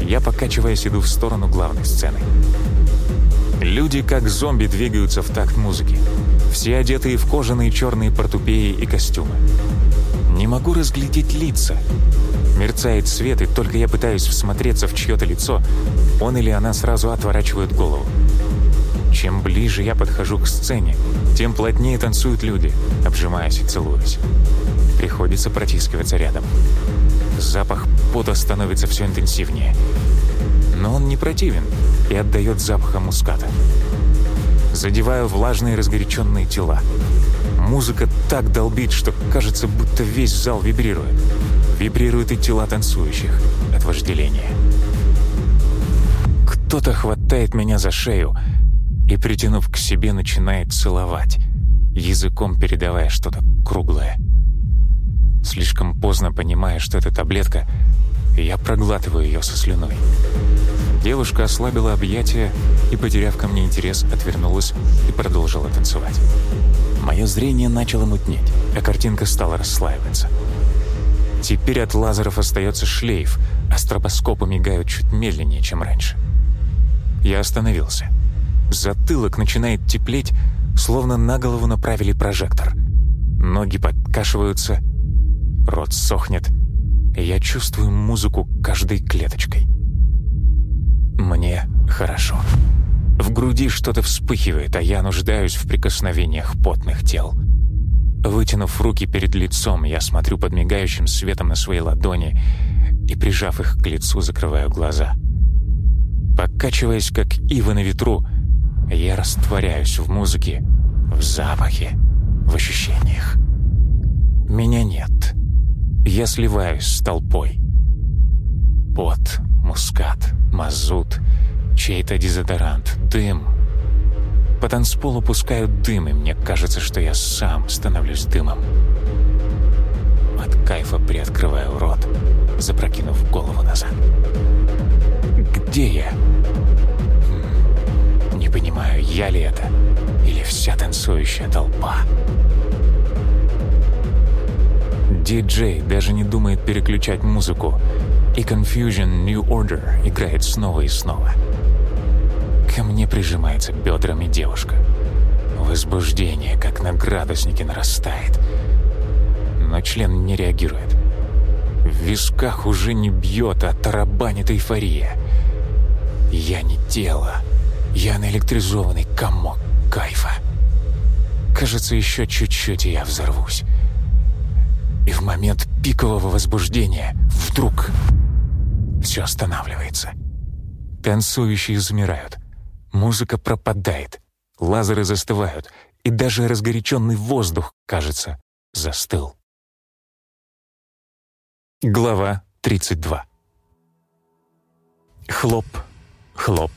я, покачиваясь, иду в сторону главной сцены. Люди, как зомби, двигаются в такт музыки. Все одетые в кожаные черные портупеи и костюмы. Не могу разглядеть лица. Мерцает свет, и только я пытаюсь всмотреться в чье-то лицо, он или она сразу отворачивают голову. Чем ближе я подхожу к сцене, тем плотнее танцуют люди, обжимаясь и целуясь. Приходится протискиваться рядом. Запах пота становится все интенсивнее. но он не противен и отдает запахом муската. Задеваю влажные разгоряченные тела. Музыка так долбит, что кажется, будто весь зал вибрирует. Вибрируют и тела танцующих от вожделения. Кто-то хватает меня за шею и, притянув к себе, начинает целовать, языком передавая что-то круглое. Слишком поздно понимая, что это таблетка, я проглатываю ее со слюной. Девушка ослабила объятия и, потеряв ко мне интерес, отвернулась и продолжила танцевать. Мое зрение начало мутнеть, а картинка стала расслаиваться. Теперь от лазеров остается шлейф, а стробоскопы мигают чуть медленнее, чем раньше. Я остановился. Затылок начинает теплеть, словно на голову направили прожектор. Ноги подкашиваются, рот сохнет, я чувствую музыку каждой клеточкой. Мне хорошо. В груди что-то вспыхивает, а я нуждаюсь в прикосновениях потных тел. Вытянув руки перед лицом, я смотрю под мигающим светом на свои ладони и, прижав их к лицу, закрываю глаза. Покачиваясь, как ива на ветру, я растворяюсь в музыке, в запахе, в ощущениях. Меня нет. Я сливаюсь с толпой. Пот, мускат, мазут, чей-то дезодорант, дым. По танцполу пускают дым, и мне кажется, что я сам становлюсь дымом. От кайфа приоткрываю рот, запрокинув голову назад. Где я? Не понимаю, я ли это? Или вся танцующая толпа? Диджей даже не думает переключать музыку, и Confusion New Order играет снова и снова. Ко мне прижимается бедрами девушка. Возбуждение, как на градуснике, нарастает. Но член не реагирует. В висках уже не бьет, а тарабанит эйфория. Я не тело. Я наэлектризованный комок кайфа. Кажется, еще чуть-чуть, и я взорвусь. И в момент пикового возбуждения вдруг все останавливается. Танцующие замирают. Музыка пропадает. Лазеры застывают. И даже разгоряченный воздух, кажется, застыл. Глава 32 Хлоп, хлоп, хлоп.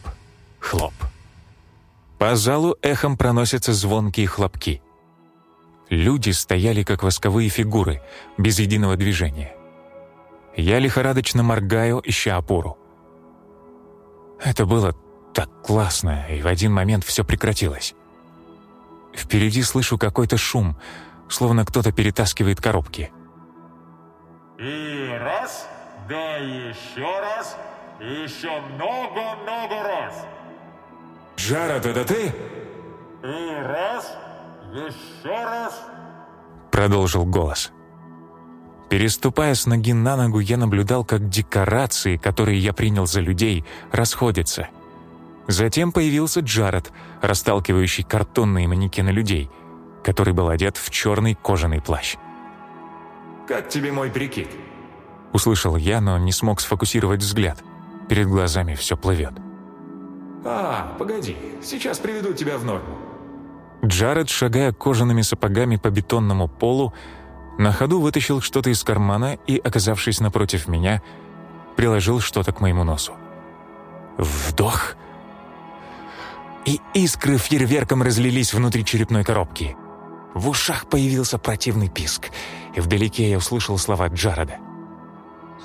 По залу эхом проносятся звонкие хлопки. Люди стояли, как восковые фигуры, без единого движения. Я лихорадочно моргаю, ища опору. Это было так классно, и в один момент все прекратилось. Впереди слышу какой-то шум, словно кто-то перетаскивает коробки. И раз, да еще раз, еще много-много раз. «Джаред, это ты?» И раз, еще раз. Продолжил голос. Переступая с ноги на ногу, я наблюдал, как декорации, которые я принял за людей, расходятся. Затем появился Джаред, расталкивающий картонные манекены людей, который был одет в черный кожаный плащ. «Как тебе мой прикид?» Услышал я, но не смог сфокусировать взгляд. Перед глазами все плывет. «А, погоди, сейчас приведу тебя в норму». Джаред, шагая кожаными сапогами по бетонному полу, на ходу вытащил что-то из кармана и, оказавшись напротив меня, приложил что-то к моему носу. Вдох. И искры фейерверком разлились внутри черепной коробки. В ушах появился противный писк, и вдалеке я услышал слова Джареда.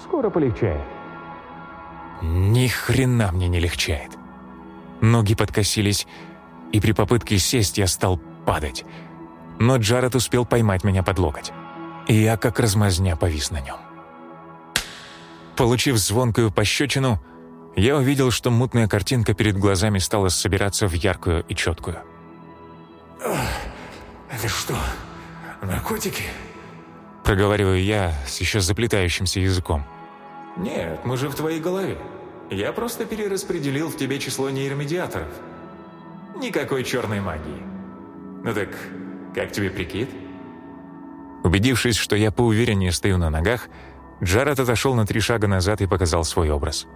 «Скоро полегчает». Ни хрена мне не легчает. Ноги подкосились, и при попытке сесть я стал падать. Но Джаред успел поймать меня под локоть. И я, как размазня, повис на нем. Получив звонкую пощечину, я увидел, что мутная картинка перед глазами стала собираться в яркую и четкую. «Это что, наркотики?» Проговариваю я с еще заплетающимся языком. «Нет, мы же в твоей голове. Я просто перераспределил в тебе число нейромедиаторов. Никакой черной магии. Ну так, как тебе прикид?» Убедившись, что я поувереннее стою на ногах, Джаред отошел на три шага назад и показал свой образ.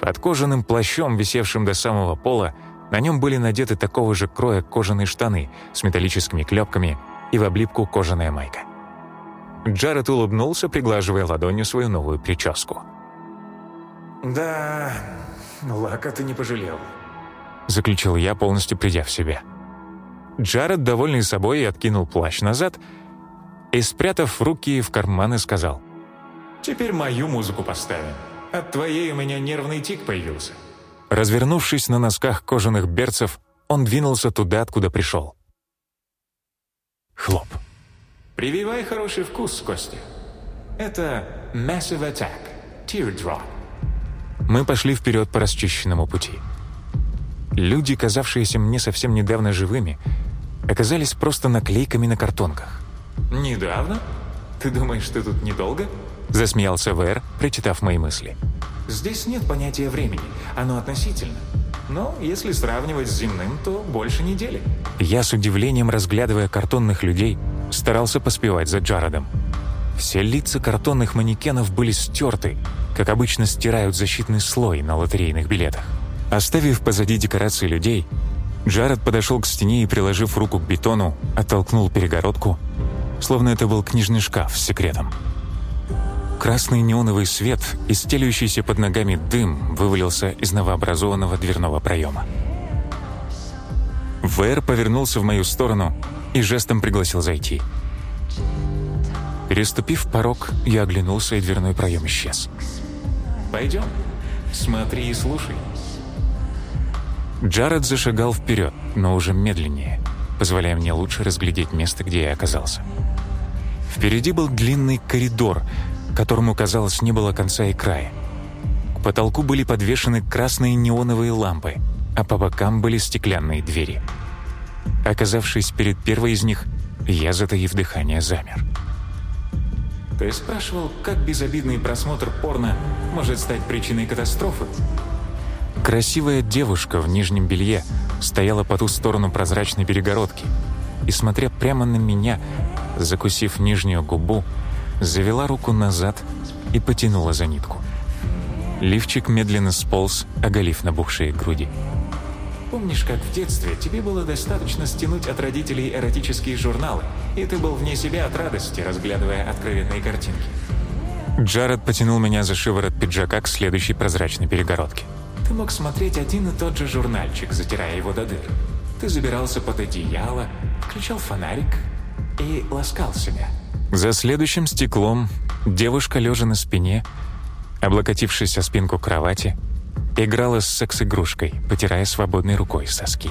Под кожаным плащом, висевшим до самого пола, на нем были надеты такого же кроя кожаные штаны с металлическими клепками и в облипку кожаная майка. Джаред улыбнулся, приглаживая ладонью свою новую прическу. «Да, лака ты не пожалел», — заключил я, полностью придя в себя. Джаред, довольный собой, откинул плащ назад и, спрятав руки в карманы, сказал. «Теперь мою музыку поставим. От твоей у меня нервный тик появился». Развернувшись на носках кожаных берцев, он двинулся туда, откуда пришел. Хлоп. «Прививай хороший вкус, Костя. Это Massive Attack, Teardrop». Мы пошли вперед по расчищенному пути. Люди, казавшиеся мне совсем недавно живыми, оказались просто наклейками на картонках. «Недавно? Ты думаешь, ты тут недолго?» Засмеялся Вэр, прочитав мои мысли. «Здесь нет понятия времени, оно относительно. Но если сравнивать с земным, то больше недели». Я с удивлением, разглядывая картонных людей, старался поспевать за Джаредом. Все лица картонных манекенов были стерты, как обычно стирают защитный слой на лотерейных билетах. Оставив позади декорации людей, Джаред подошел к стене и, приложив руку к бетону, оттолкнул перегородку, словно это был книжный шкаф с секретом. Красный неоновый свет и стелющийся под ногами дым вывалился из новообразованного дверного проема. ВР повернулся в мою сторону и жестом пригласил зайти. Переступив порог, я оглянулся, и дверной проем исчез. «Пойдем, смотри и слушай». Джаред зашагал вперед, но уже медленнее, позволяя мне лучше разглядеть место, где я оказался. Впереди был длинный коридор, которому, казалось, не было конца и края. К потолку были подвешены красные неоновые лампы, а по бокам были стеклянные двери. Оказавшись перед первой из них, я, затаив дыхание, замер. «Ты спрашивал, как безобидный просмотр порно может стать причиной катастрофы?» Красивая девушка в нижнем белье стояла по ту сторону прозрачной перегородки и, смотря прямо на меня, закусив нижнюю губу, завела руку назад и потянула за нитку. Лифчик медленно сполз, оголив набухшие груди. Помнишь, как в детстве тебе было достаточно стянуть от родителей эротические журналы, и ты был вне себя от радости, разглядывая откровенные картинки? Джаред потянул меня за шиворот пиджака к следующей прозрачной перегородке. Ты мог смотреть один и тот же журнальчик, затирая его до дыр. Ты забирался под одеяло, включал фонарик и ласкал себя. За следующим стеклом девушка, лежа на спине, облокотившись о спинку кровати, играла с секс-игрушкой, потирая свободной рукой соски.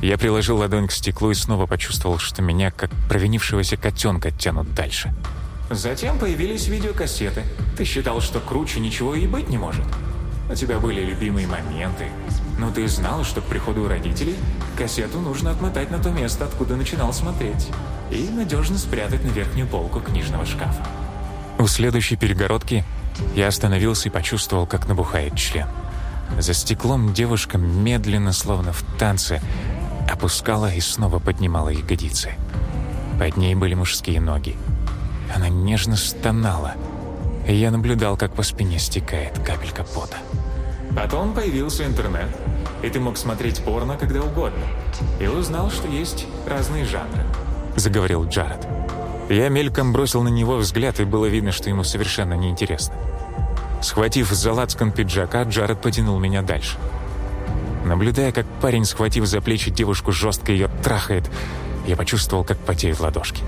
Я приложил ладонь к стеклу и снова почувствовал, что меня, как провинившегося котенка, тянут дальше. Затем появились видеокассеты. Ты считал, что круче ничего и быть не может. У тебя были любимые моменты, но ты знал, что к приходу родителей кассету нужно отмотать на то место, откуда начинал смотреть, и надежно спрятать на верхнюю полку книжного шкафа. У следующей перегородки я остановился и почувствовал, как набухает член. За стеклом девушка медленно, словно в танце, опускала и снова поднимала ягодицы. Под ней были мужские ноги. Она нежно стонала — и я наблюдал, как по спине стекает капелька пота. Потом появился интернет, и ты мог смотреть порно когда угодно. И узнал, что есть разные жанры. Заговорил Джаред. Я мельком бросил на него взгляд, и было видно, что ему совершенно неинтересно. Схватив за лацкан пиджака, Джаред потянул меня дальше. Наблюдая, как парень, схватив за плечи девушку, жестко ее трахает, я почувствовал, как потеют ладошки.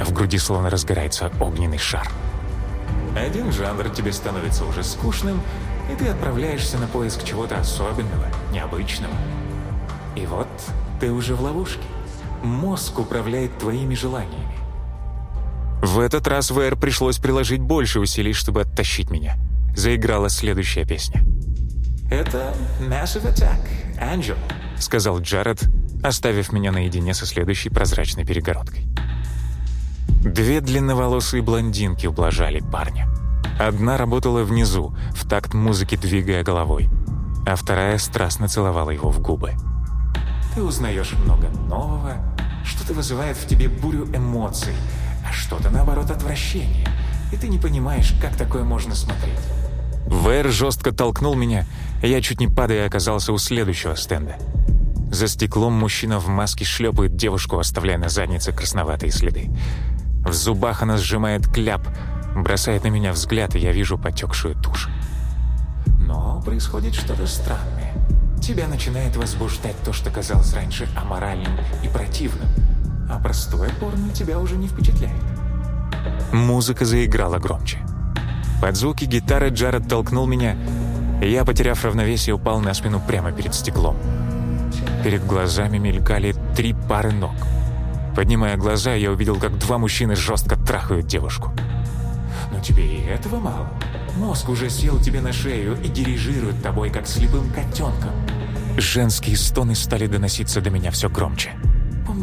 В груди словно разгорается огненный шар. Один жанр тебе становится уже скучным, и ты отправляешься на поиск чего-то особенного, необычного. И вот ты уже в ловушке. Мозг управляет твоими желаниями. В этот раз ВР пришлось приложить больше усилий, чтобы оттащить меня. Заиграла следующая песня. «Это Massive Attack, Angel», — сказал Джаред, оставив меня наедине со следующей прозрачной перегородкой. Две длинноволосые блондинки ублажали парня. Одна работала внизу, в такт музыки двигая головой, а вторая страстно целовала его в губы. «Ты узнаешь много нового, что-то вызывает в тебе бурю эмоций, что-то, наоборот, отвращение, и ты не понимаешь, как такое можно смотреть. Вэр жестко толкнул меня, я чуть не падая оказался у следующего стенда. За стеклом мужчина в маске шлепает девушку, оставляя на заднице красноватые следы. В зубах она сжимает кляп, бросает на меня взгляд, и я вижу потекшую тушь. Но происходит что-то странное. Тебя начинает возбуждать то, что казалось раньше аморальным и противным, а простое порно тебя уже не впечатляет. Музыка заиграла громче. Под звуки гитары Джаред толкнул меня, и я, потеряв равновесие, упал на спину прямо перед стеклом. Перед глазами мелькали три пары ног. Поднимая глаза, я увидел, как два мужчины жестко трахают девушку. Но тебе и этого мало. Мозг уже сел тебе на шею и дирижирует тобой, как слепым котенком. Женские стоны стали доноситься до меня все громче.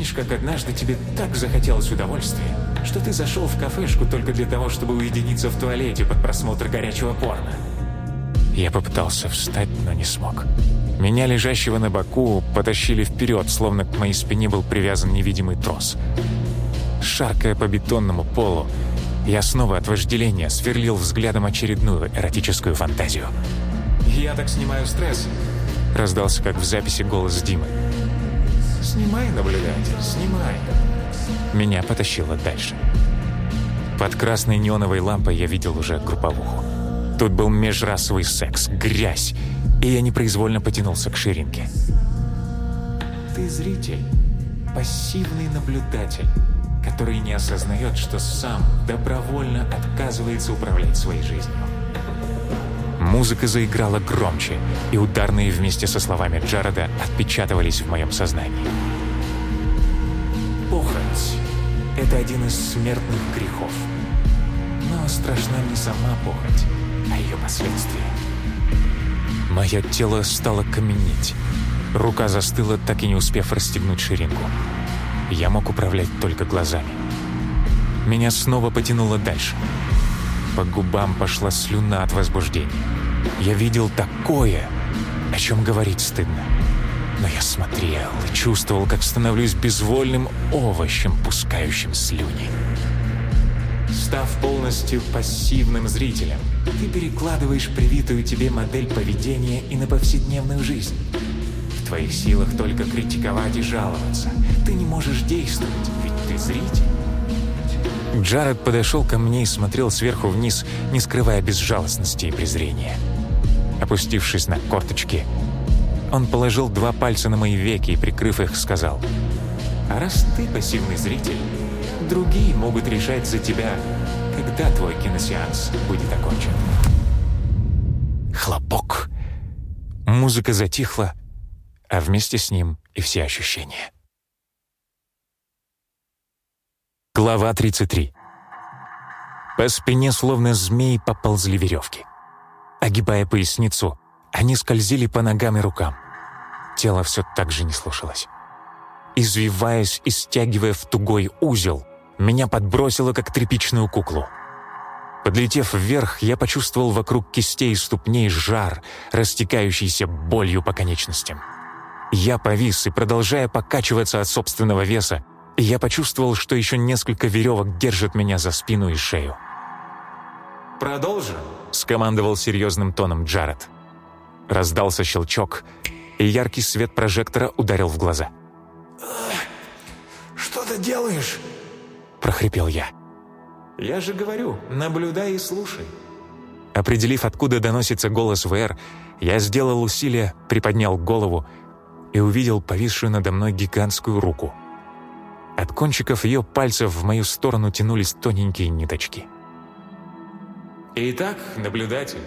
Помнишь, как однажды тебе так захотелось удовольствия, что ты зашел в кафешку только для того, чтобы уединиться в туалете под просмотр горячего порно? Я попытался встать, но не смог. Меня, лежащего на боку, потащили вперед, словно к моей спине был привязан невидимый трос. Шаркая по бетонному полу, я снова от вожделения сверлил взглядом очередную эротическую фантазию. «Я так снимаю стресс», — раздался, как в записи голос Димы. «Снимай, наблюдатель, снимай». Меня потащило дальше. Под красной неоновой лампой я видел уже групповуху. Тут был межрасовый секс, грязь, и я непроизвольно потянулся к ширинке. «Ты зритель, пассивный наблюдатель» который не осознает, что сам добровольно отказывается управлять своей жизнью. Музыка заиграла громче, и ударные вместе со словами Джареда отпечатывались в моем сознании. Похоть — это один из смертных грехов. Но страшна не сама похоть, а ее последствия. Мое тело стало каменеть. Рука застыла, так и не успев расстегнуть ширинку. Я мог управлять только глазами. Меня снова потянуло дальше. По губам пошла слюна от возбуждения. Я видел такое, о чем говорить стыдно. Но я смотрел и чувствовал, как становлюсь безвольным овощем, пускающим слюни. Став полностью пассивным зрителем, ты перекладываешь привитую тебе модель поведения и на повседневную жизнь твоих силах только критиковать и жаловаться. Ты не можешь действовать, ведь ты зритель. Джаред подошел ко мне и смотрел сверху вниз, не скрывая безжалостности и презрения. Опустившись на корточки, он положил два пальца на мои веки и, прикрыв их, сказал, «А раз ты пассивный зритель, другие могут решать за тебя, когда твой киносеанс будет окончен». Хлопок. Музыка затихла, а вместе с ним и все ощущения. Глава 33. По спине, словно змеи, поползли веревки. Огибая поясницу, они скользили по ногам и рукам. Тело все так же не слушалось. Извиваясь и стягивая в тугой узел, меня подбросило, как тряпичную куклу. Подлетев вверх, я почувствовал вокруг кистей и ступней жар, растекающийся болью по конечностям. Я повис и, продолжая покачиваться от собственного веса, я почувствовал, что еще несколько веревок держат меня за спину и шею. «Продолжим», — скомандовал серьезным тоном Джаред. Раздался щелчок, и яркий свет прожектора ударил в глаза. «Что ты делаешь?» — прохрипел я. «Я же говорю, наблюдай и слушай». Определив, откуда доносится голос ВР, я сделал усилие, приподнял голову и увидел повисшую надо мной гигантскую руку. От кончиков ее пальцев в мою сторону тянулись тоненькие ниточки. «Итак, наблюдатель,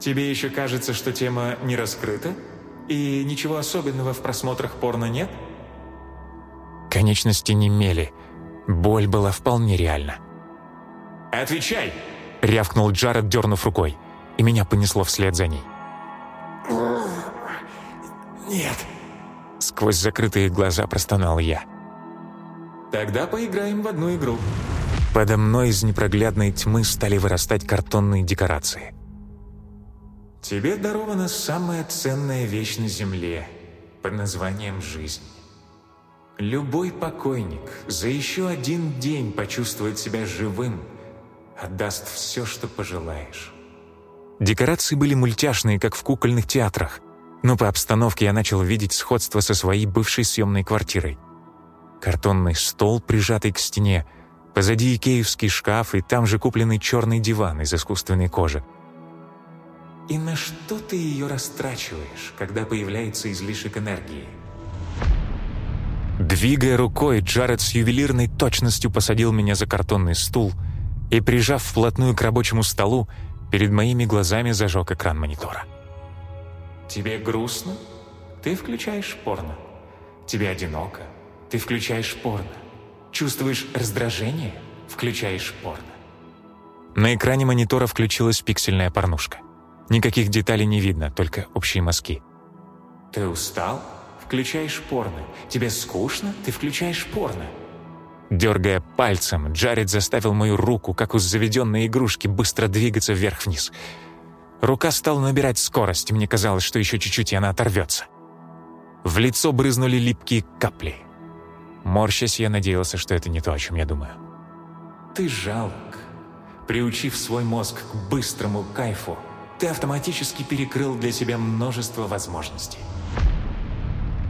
тебе еще кажется, что тема не раскрыта? И ничего особенного в просмотрах порно нет?» Конечности немели. Боль была вполне реальна. «Отвечай!» — рявкнул Джаред, дернув рукой, и меня понесло вслед за ней. «Нет». Сквозь закрытые глаза простонал я. «Тогда поиграем в одну игру». Подо мной из непроглядной тьмы стали вырастать картонные декорации. «Тебе дарована самая ценная вещь на Земле под названием «жизнь». Любой покойник за еще один день почувствует себя живым, отдаст все, что пожелаешь. Декорации были мультяшные, как в кукольных театрах, но по обстановке я начал видеть сходство со своей бывшей съемной квартирой. Картонный стол, прижатый к стене, позади икеевский шкаф и там же купленный черный диван из искусственной кожи. И на что ты ее растрачиваешь, когда появляется излишек энергии? Двигая рукой, Джаред с ювелирной точностью посадил меня за картонный стул и, прижав вплотную к рабочему столу, перед моими глазами зажег экран монитора. Тебе грустно? Ты включаешь порно. Тебе одиноко? Ты включаешь порно. Чувствуешь раздражение? Включаешь порно. На экране монитора включилась пиксельная порнушка. Никаких деталей не видно, только общие мазки. Ты устал? Включаешь порно. Тебе скучно? Ты включаешь порно. Дергая пальцем, Джаред заставил мою руку, как у заведенной игрушки, быстро двигаться вверх-вниз. Рука стала набирать скорость, мне казалось, что еще чуть-чуть и она оторвется. В лицо брызнули липкие капли. Морщась, я надеялся, что это не то, о чем я думаю. Ты жалок. Приучив свой мозг к быстрому кайфу, ты автоматически перекрыл для себя множество возможностей.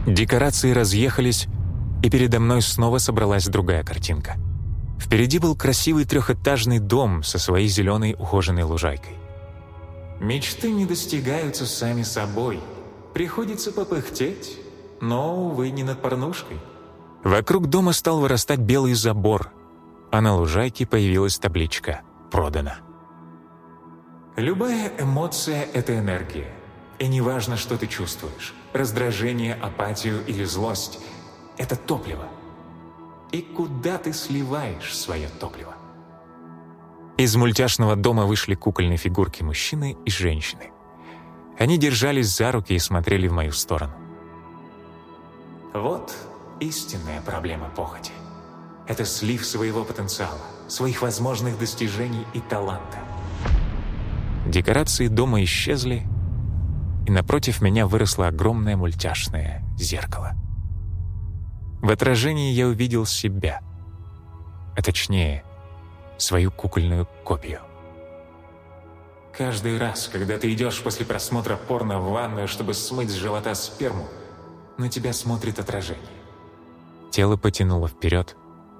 Декорации разъехались, и передо мной снова собралась другая картинка. Впереди был красивый трехэтажный дом со своей зеленой ухоженной лужайкой. Мечты не достигаются сами собой. Приходится попыхтеть, но, увы, не над порнушкой. Вокруг дома стал вырастать белый забор, а на лужайке появилась табличка «Продано». Любая эмоция — это энергия. И неважно, что ты чувствуешь — раздражение, апатию или злость — это топливо. И куда ты сливаешь свое топливо? Из мультяшного дома вышли кукольные фигурки мужчины и женщины. Они держались за руки и смотрели в мою сторону. Вот истинная проблема похоти. Это слив своего потенциала, своих возможных достижений и таланта. Декорации дома исчезли, и напротив меня выросло огромное мультяшное зеркало. В отражении я увидел себя, а точнее, свою кукольную копию. Каждый раз, когда ты идешь после просмотра порно в ванную, чтобы смыть с живота сперму, на тебя смотрит отражение. Тело потянуло вперед,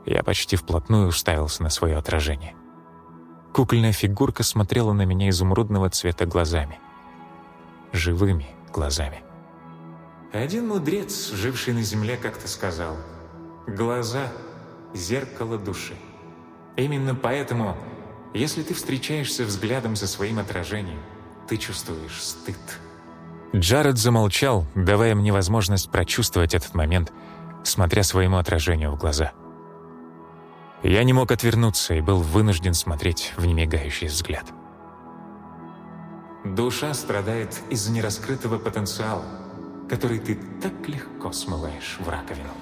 я почти вплотную уставился на свое отражение. Кукольная фигурка смотрела на меня изумрудного цвета глазами. Живыми глазами. Один мудрец, живший на земле, как-то сказал, «Глаза — зеркало души». Именно поэтому, если ты встречаешься взглядом со своим отражением, ты чувствуешь стыд. Джаред замолчал, давая мне возможность прочувствовать этот момент, смотря своему отражению в глаза. Я не мог отвернуться и был вынужден смотреть в немигающий взгляд. Душа страдает из-за нераскрытого потенциала, который ты так легко смываешь в раковину.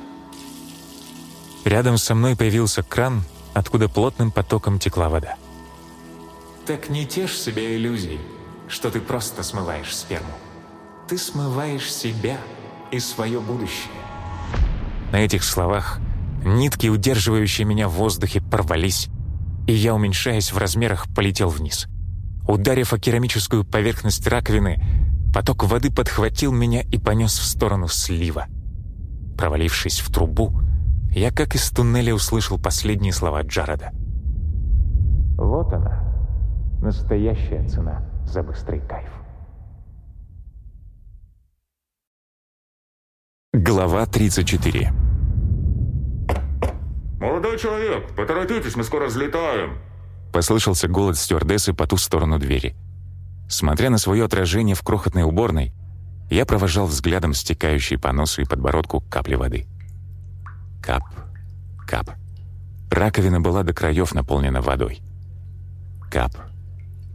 Рядом со мной появился кран, откуда плотным потоком текла вода. Так не тешь себя иллюзией, что ты просто смываешь сперму. Ты смываешь себя и свое будущее. На этих словах Нитки, удерживающие меня в воздухе, порвались, и я, уменьшаясь в размерах, полетел вниз. Ударив о керамическую поверхность раковины, поток воды подхватил меня и понес в сторону слива. Провалившись в трубу, я как из туннеля услышал последние слова Джареда. «Вот она, настоящая цена за быстрый кайф». Глава 34 «Молодой человек, поторопитесь, мы скоро взлетаем!» Послышался голос стюардессы по ту сторону двери. Смотря на свое отражение в крохотной уборной, я провожал взглядом стекающие по носу и подбородку капли воды. Кап, кап. Раковина была до краев наполнена водой. Кап,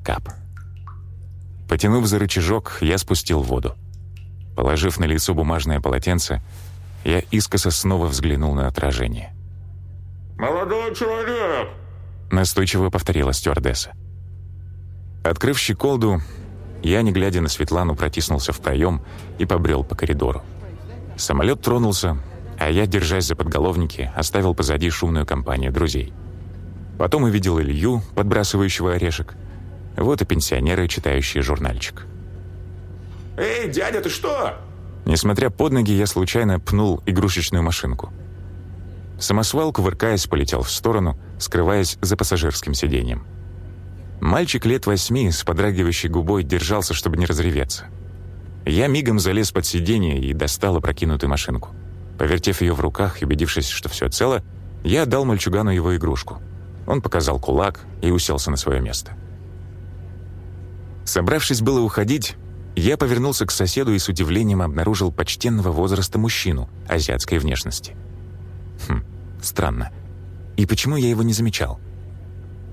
кап. Потянув за рычажок, я спустил воду. Положив на лицо бумажное полотенце, я искоса снова взглянул на отражение. «Молодой человек!» Настойчиво повторила стюардесса. Открыв щеколду, я, не глядя на Светлану, протиснулся в проем и побрел по коридору. Самолет тронулся, а я, держась за подголовники, оставил позади шумную компанию друзей. Потом увидел Илью, подбрасывающего орешек, Вот и пенсионеры, читающие журнальчик. «Эй, дядя, ты что?» Несмотря под ноги, я случайно пнул игрушечную машинку. Самосвал, кувыркаясь, полетел в сторону, скрываясь за пассажирским сиденьем. Мальчик лет восьми с подрагивающей губой держался, чтобы не разреветься. Я мигом залез под сиденье и достал опрокинутую машинку. Повертев ее в руках и убедившись, что все цело, я отдал мальчугану его игрушку. Он показал кулак и уселся на свое место. Собравшись было уходить, я повернулся к соседу и с удивлением обнаружил почтенного возраста мужчину азиатской внешности. Хм, странно. И почему я его не замечал?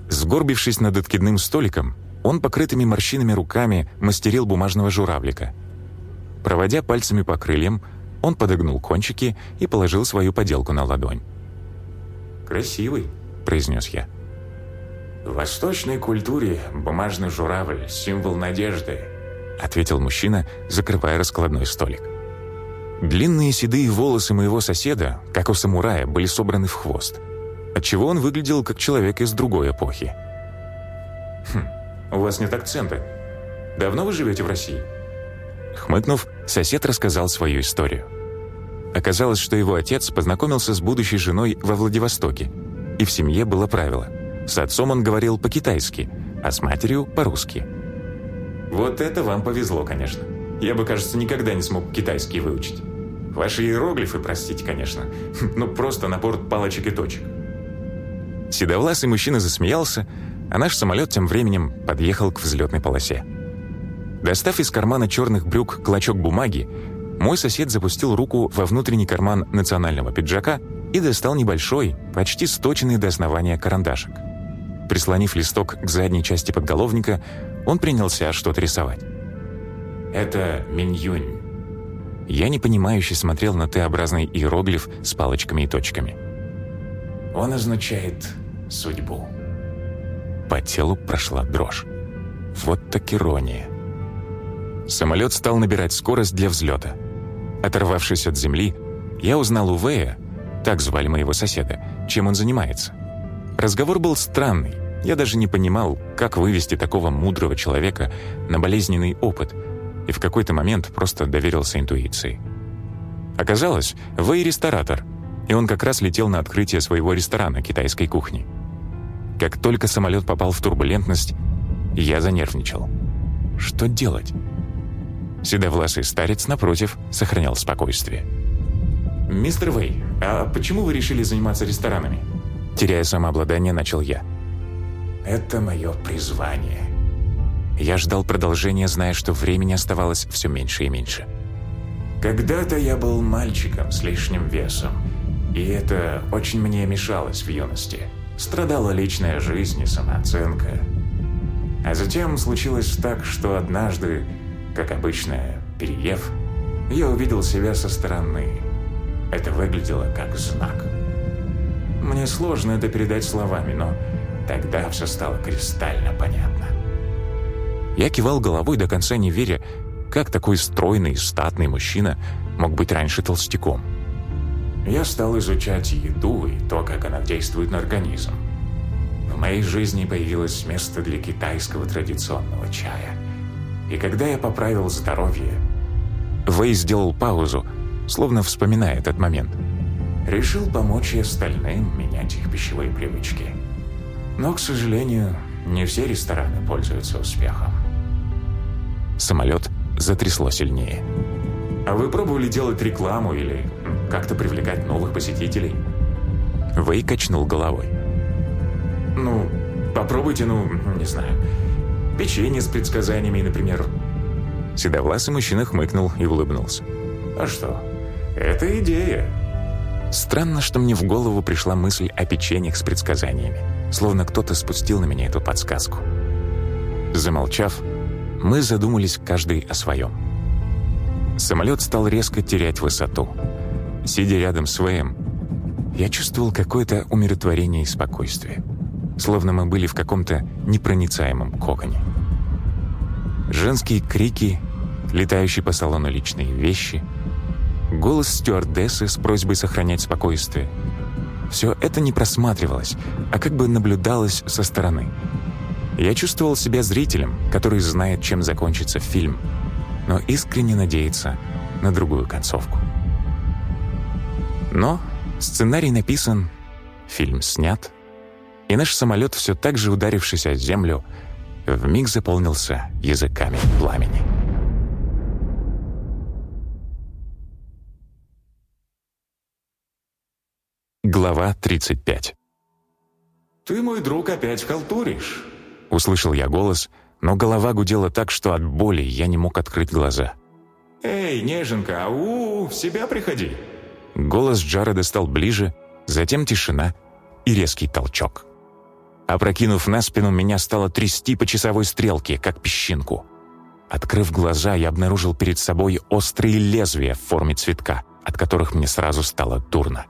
Сгорбившись над откидным столиком, он покрытыми морщинами руками мастерил бумажного журавлика. Проводя пальцами по крыльям, он подогнул кончики и положил свою поделку на ладонь. «Красивый», — произнес я. «В восточной культуре бумажный журавль — символ надежды», — ответил мужчина, закрывая раскладной столик. Длинные седые волосы моего соседа, как у самурая, были собраны в хвост, отчего он выглядел как человек из другой эпохи. «Хм, у вас нет акцента. Давно вы живете в России?» Хмыкнув, сосед рассказал свою историю. Оказалось, что его отец познакомился с будущей женой во Владивостоке, и в семье было правило. С отцом он говорил по-китайски, а с матерью — по-русски. «Вот это вам повезло, конечно. Я бы, кажется, никогда не смог китайский выучить. Ваши иероглифы, простите, конечно, ну просто набор палочек и точек». Седовласый мужчина засмеялся, а наш самолет тем временем подъехал к взлетной полосе. Достав из кармана черных брюк клочок бумаги, мой сосед запустил руку во внутренний карман национального пиджака и достал небольшой, почти сточенный до основания карандашик. Прислонив листок к задней части подголовника, он принялся что-то рисовать. «Это Миньюнь». Я непонимающе смотрел на Т-образный иероглиф с палочками и точками. «Он означает судьбу». По телу прошла дрожь. Вот так ирония. Самолет стал набирать скорость для взлета. Оторвавшись от земли, я узнал у Вэя, так звали моего соседа, чем он занимается. Разговор был странный. Я даже не понимал, как вывести такого мудрого человека на болезненный опыт, и в какой-то момент просто доверился интуиции. Оказалось, Вэй ресторатор, и он как раз летел на открытие своего ресторана китайской кухни. Как только самолет попал в турбулентность, я занервничал. Что делать? Седовласый старец, напротив, сохранял спокойствие. «Мистер Вэй, а почему вы решили заниматься ресторанами?» Теряя самообладание, начал я. «Это мое призвание». Я ждал продолжения, зная, что времени оставалось все меньше и меньше. «Когда-то я был мальчиком с лишним весом, и это очень мне мешалось в юности. Страдала личная жизнь и самооценка. А затем случилось так, что однажды как обычно, переев, я увидел себя со стороны. Это выглядело как знак. Мне сложно это передать словами, но тогда все стало кристально понятно. Я кивал головой до конца не веря, как такой стройный, статный мужчина мог быть раньше толстяком. Я стал изучать еду и то, как она действует на организм. В моей жизни появилось место для китайского традиционного чая – и когда я поправил здоровье... Вэй сделал паузу, словно вспоминая этот момент. Решил помочь и остальным менять их пищевые привычки. Но, к сожалению, не все рестораны пользуются успехом. Самолет затрясло сильнее. А вы пробовали делать рекламу или как-то привлекать новых посетителей? Вэй качнул головой. Ну, попробуйте, ну, не знаю, Печенье с предсказаниями, например. Седовласый мужчина хмыкнул и улыбнулся. А что? Это идея. Странно, что мне в голову пришла мысль о печеньях с предсказаниями. Словно кто-то спустил на меня эту подсказку. Замолчав, мы задумались каждый о своем. Самолет стал резко терять высоту. Сидя рядом с Вэем, я чувствовал какое-то умиротворение и спокойствие словно мы были в каком-то непроницаемом коконе. Женские крики, летающие по салону личные вещи, голос стюардессы с просьбой сохранять спокойствие. Все это не просматривалось, а как бы наблюдалось со стороны. Я чувствовал себя зрителем, который знает, чем закончится фильм, но искренне надеется на другую концовку. Но сценарий написан, фильм снят, и наш самолет, все так же ударившись о землю, вмиг заполнился языками пламени. Глава 35 «Ты, мой друг, опять халтуришь!» Услышал я голос, но голова гудела так, что от боли я не мог открыть глаза. «Эй, неженка, ау, в себя приходи!» Голос Джареда стал ближе, затем тишина и резкий толчок. Опрокинув на спину, меня стало трясти по часовой стрелке, как песчинку. Открыв глаза, я обнаружил перед собой острые лезвия в форме цветка, от которых мне сразу стало дурно.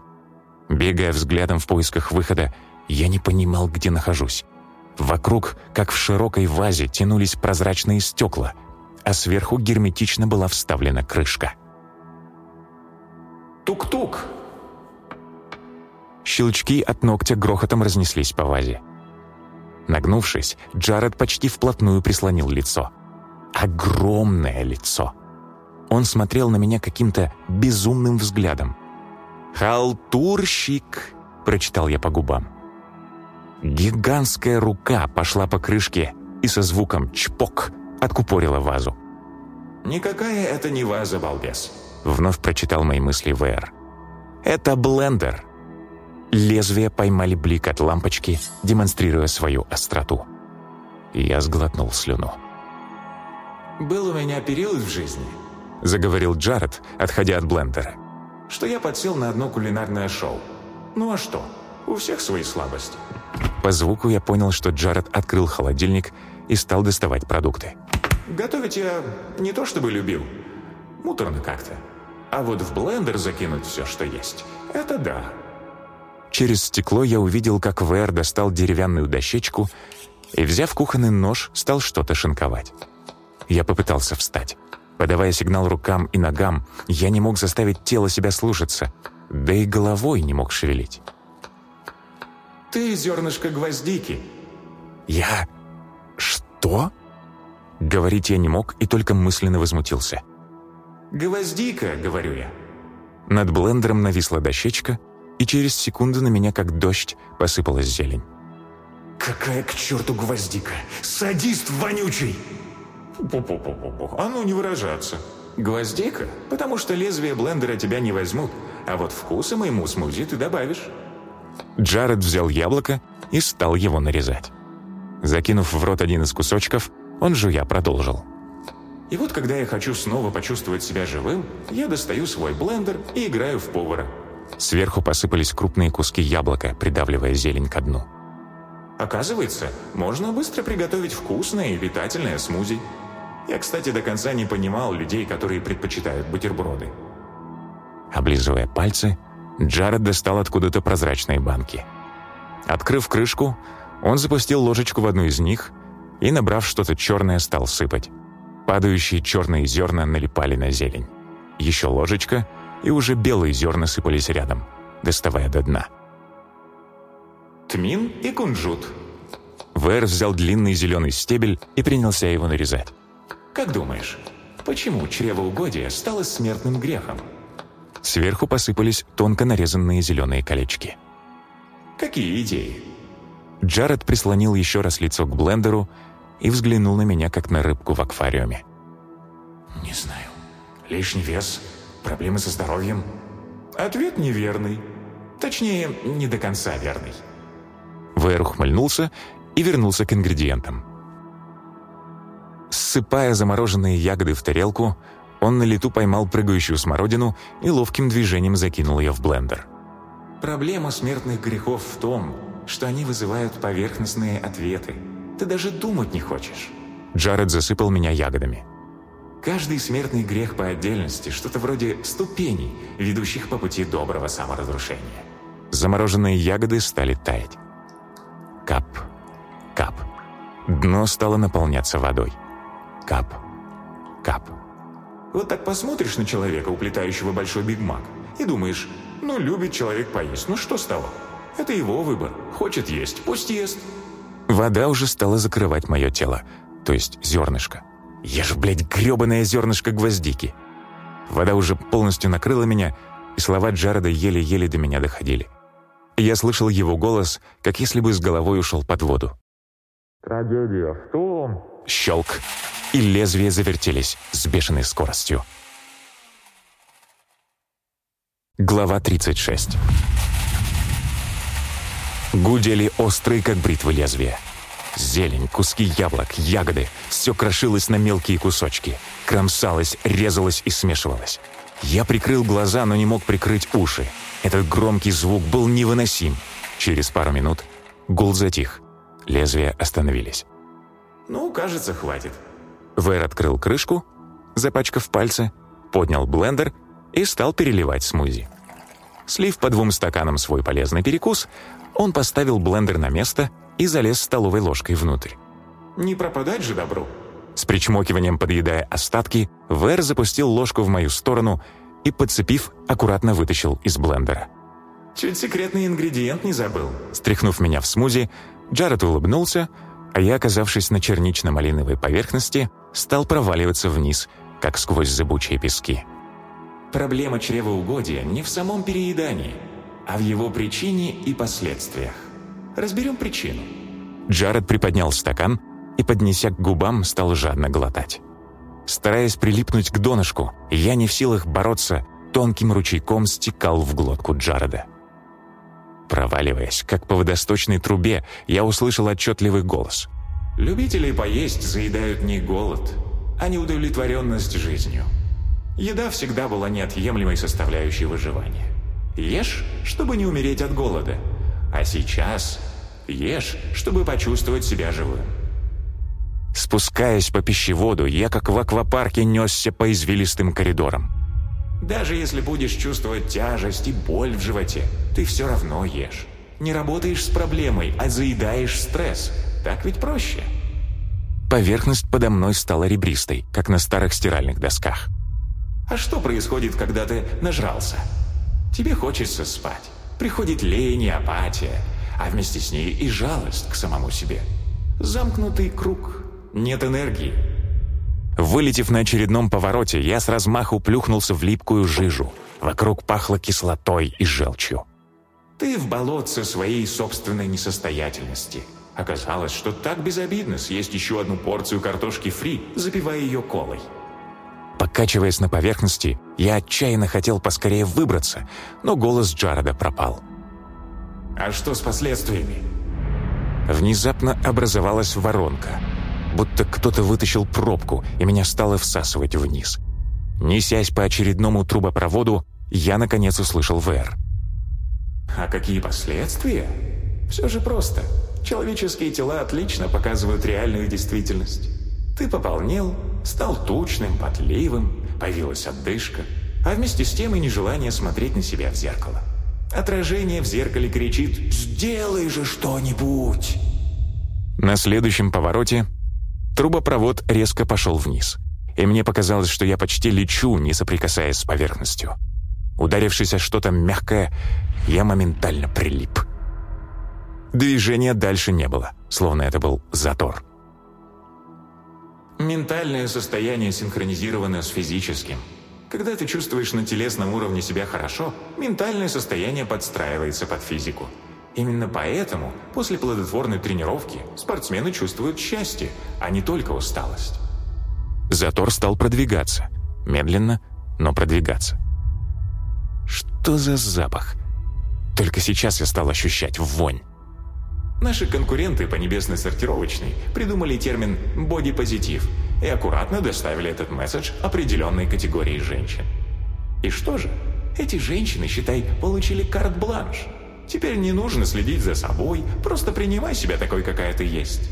Бегая взглядом в поисках выхода, я не понимал, где нахожусь. Вокруг, как в широкой вазе, тянулись прозрачные стекла, а сверху герметично была вставлена крышка. «Тук-тук!» Щелчки от ногтя грохотом разнеслись по вазе. Нагнувшись, Джаред почти вплотную прислонил лицо. Огромное лицо. Он смотрел на меня каким-то безумным взглядом. «Халтурщик!» — прочитал я по губам. Гигантская рука пошла по крышке и со звуком «чпок» откупорила вазу. «Никакая это не ваза, балбес», — вновь прочитал мои мысли ВР. «Это блендер». Лезвия поймали блик от лампочки, демонстрируя свою остроту. Я сглотнул слюну. «Был у меня период в жизни», — заговорил Джаред, отходя от блендера. «Что я подсел на одно кулинарное шоу. Ну а что? У всех свои слабости». По звуку я понял, что Джаред открыл холодильник и стал доставать продукты. «Готовить я не то чтобы любил. Муторно как-то. А вот в блендер закинуть все, что есть, это да». Через стекло я увидел, как Вэр достал деревянную дощечку и, взяв кухонный нож, стал что-то шинковать. Я попытался встать. Подавая сигнал рукам и ногам, я не мог заставить тело себя слушаться, да и головой не мог шевелить. «Ты зернышко гвоздики». «Я... что?» Говорить я не мог и только мысленно возмутился. «Гвоздика», — говорю я. Над блендером нависла дощечка, и через секунду на меня, как дождь, посыпалась зелень. «Какая к черту гвоздика? Садист вонючий!» «Пу-пу-пу-пу-пу, а ну не выражаться. Гвоздика? Потому что лезвие блендера тебя не возьмут, а вот вкуса моему смузи ты добавишь». Джаред взял яблоко и стал его нарезать. Закинув в рот один из кусочков, он жуя продолжил. «И вот когда я хочу снова почувствовать себя живым, я достаю свой блендер и играю в повара. Сверху посыпались крупные куски яблока, придавливая зелень ко дну. Оказывается, можно быстро приготовить вкусное и питательное смузи. Я, кстати, до конца не понимал людей, которые предпочитают бутерброды. Облизывая пальцы, Джаред достал откуда-то прозрачные банки. Открыв крышку, он запустил ложечку в одну из них и, набрав что-то черное, стал сыпать. Падающие черные зерна налипали на зелень. Еще ложечка, и уже белые зерна сыпались рядом, доставая до дна. Тмин и кунжут. Вэр взял длинный зеленый стебель и принялся его нарезать. Как думаешь, почему чревоугодие стало смертным грехом? Сверху посыпались тонко нарезанные зеленые колечки. Какие идеи? Джаред прислонил еще раз лицо к блендеру и взглянул на меня, как на рыбку в аквариуме. «Не знаю. Лишний вес, проблемы со здоровьем». Ответ неверный. Точнее, не до конца верный. Вэр ухмыльнулся и вернулся к ингредиентам. Ссыпая замороженные ягоды в тарелку, он на лету поймал прыгающую смородину и ловким движением закинул ее в блендер. Проблема смертных грехов в том, что они вызывают поверхностные ответы. Ты даже думать не хочешь. Джаред засыпал меня ягодами. Каждый смертный грех по отдельности, что-то вроде ступеней, ведущих по пути доброго саморазрушения. Замороженные ягоды стали таять. Кап, кап. Дно стало наполняться водой. Кап, кап. Вот так посмотришь на человека, уплетающего большой бигмак, и думаешь, ну, любит человек поесть, ну что с того? Это его выбор. Хочет есть, пусть ест. Вода уже стала закрывать мое тело, то есть зернышко. Я ж, блядь, грёбаное зернышко гвоздики. Вода уже полностью накрыла меня, и слова Джареда еле-еле до меня доходили. Я слышал его голос, как если бы с головой ушел под воду. Трагедия в том... Щелк, и лезвия завертелись с бешеной скоростью. Глава 36 Гудели острые, как бритвы лезвия. Зелень, куски яблок, ягоды — все крошилось на мелкие кусочки. Кромсалось, резалось и смешивалось. Я прикрыл глаза, но не мог прикрыть уши. Этот громкий звук был невыносим. Через пару минут гул затих. Лезвия остановились. «Ну, кажется, хватит». Вэр открыл крышку, запачкав пальцы, поднял блендер и стал переливать смузи. Слив по двум стаканам свой полезный перекус, он поставил блендер на место и залез столовой ложкой внутрь. «Не пропадать же добру!» С причмокиванием подъедая остатки, Вэр запустил ложку в мою сторону и, подцепив, аккуратно вытащил из блендера. «Чуть секретный ингредиент не забыл». Стряхнув меня в смузи, Джаред улыбнулся, а я, оказавшись на чернично-малиновой поверхности, стал проваливаться вниз, как сквозь зыбучие пески. Проблема чревоугодия не в самом переедании, а в его причине и последствиях. Разберем причину. Джаред приподнял стакан и, поднеся к губам, стал жадно глотать. Стараясь прилипнуть к донышку, я не в силах бороться, тонким ручейком стекал в глотку Джареда. Проваливаясь, как по водосточной трубе, я услышал отчетливый голос. «Любители поесть заедают не голод, а неудовлетворенность жизнью. Еда всегда была неотъемлемой составляющей выживания. Ешь, чтобы не умереть от голода, а сейчас ешь, чтобы почувствовать себя живым». Спускаясь по пищеводу, я как в аквапарке несся по извилистым коридорам. Даже если будешь чувствовать тяжесть и боль в животе, ты все равно ешь. Не работаешь с проблемой, а заедаешь стресс. Так ведь проще. Поверхность подо мной стала ребристой, как на старых стиральных досках. А что происходит, когда ты нажрался? Тебе хочется спать. Приходит лень и апатия, а вместе с ней и жалость к самому себе. Замкнутый круг. Нет энергии, Вылетев на очередном повороте, я с размаху плюхнулся в липкую жижу. Вокруг пахло кислотой и желчью. Ты в болотце своей собственной несостоятельности. Оказалось, что так безобидно съесть еще одну порцию картошки фри, запивая ее колой. Покачиваясь на поверхности, я отчаянно хотел поскорее выбраться, но голос Джареда пропал. А что с последствиями? Внезапно образовалась воронка — будто кто-то вытащил пробку, и меня стало всасывать вниз. Несясь по очередному трубопроводу, я, наконец, услышал ВР. «А какие последствия? Все же просто. Человеческие тела отлично показывают реальную действительность. Ты пополнел, стал тучным, потливым, появилась отдышка, а вместе с тем и нежелание смотреть на себя в зеркало. Отражение в зеркале кричит «Сделай же что-нибудь!» На следующем повороте Трубопровод резко пошел вниз, и мне показалось, что я почти лечу, не соприкасаясь с поверхностью. Ударившись о что-то мягкое, я моментально прилип. Движения дальше не было, словно это был затор. Ментальное состояние синхронизировано с физическим. Когда ты чувствуешь на телесном уровне себя хорошо, ментальное состояние подстраивается под физику – Именно поэтому после плодотворной тренировки спортсмены чувствуют счастье, а не только усталость. Затор стал продвигаться. Медленно, но продвигаться. Что за запах? Только сейчас я стал ощущать вонь. Наши конкуренты по небесной сортировочной придумали термин «бодипозитив» и аккуратно доставили этот месседж определенной категории женщин. И что же? Эти женщины, считай, получили карт-бланш – Теперь не нужно следить за собой, просто принимай себя такой, какая ты есть».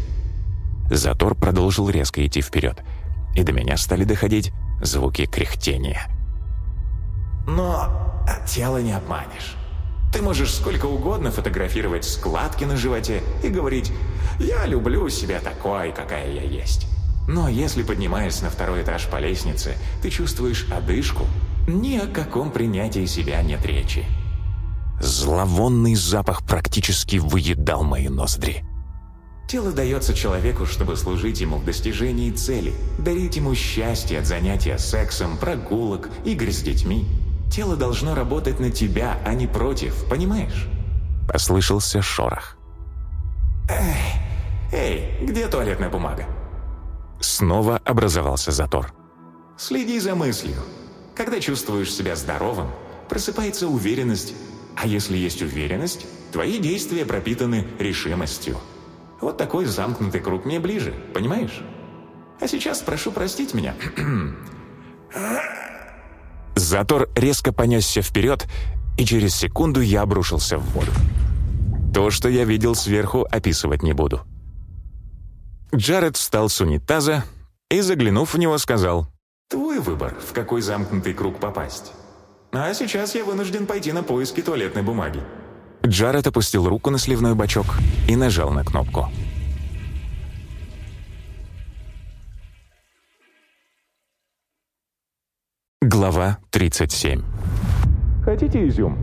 Затор продолжил резко идти вперед, и до меня стали доходить звуки кряхтения. «Но тело не обманешь. Ты можешь сколько угодно фотографировать складки на животе и говорить «Я люблю себя такой, какая я есть». Но если, поднимаясь на второй этаж по лестнице, ты чувствуешь одышку, ни о каком принятии себя нет речи. Зловонный запах практически выедал мои ноздри. Тело дается человеку, чтобы служить ему в достижении цели, дарить ему счастье от занятия сексом, прогулок, игр с детьми. Тело должно работать на тебя, а не против, понимаешь? Послышался шорох. Эй, эй, где туалетная бумага? Снова образовался затор. Следи за мыслью. Когда чувствуешь себя здоровым, просыпается уверенность. А если есть уверенность, твои действия пропитаны решимостью. Вот такой замкнутый круг мне ближе, понимаешь? А сейчас прошу простить меня. Затор резко понесся вперед, и через секунду я обрушился в воду. То, что я видел сверху, описывать не буду. Джаред встал с унитаза и, заглянув в него, сказал, «Твой выбор, в какой замкнутый круг попасть. А сейчас я вынужден пойти на поиски туалетной бумаги». Джаред опустил руку на сливной бачок и нажал на кнопку. Глава 37 «Хотите изюм?»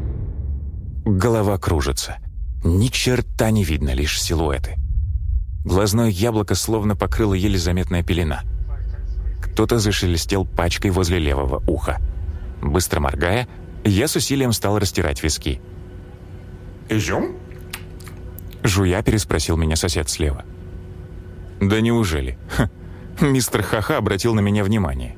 Голова кружится. Ни черта не видно, лишь силуэты. Глазное яблоко словно покрыло еле заметная пелена. Кто-то зашелестел пачкой возле левого уха. Быстро моргая, я с усилием стал растирать виски. «Изюм?» Жуя переспросил меня сосед слева. «Да неужели?» Ха, Мистер Хаха обратил на меня внимание.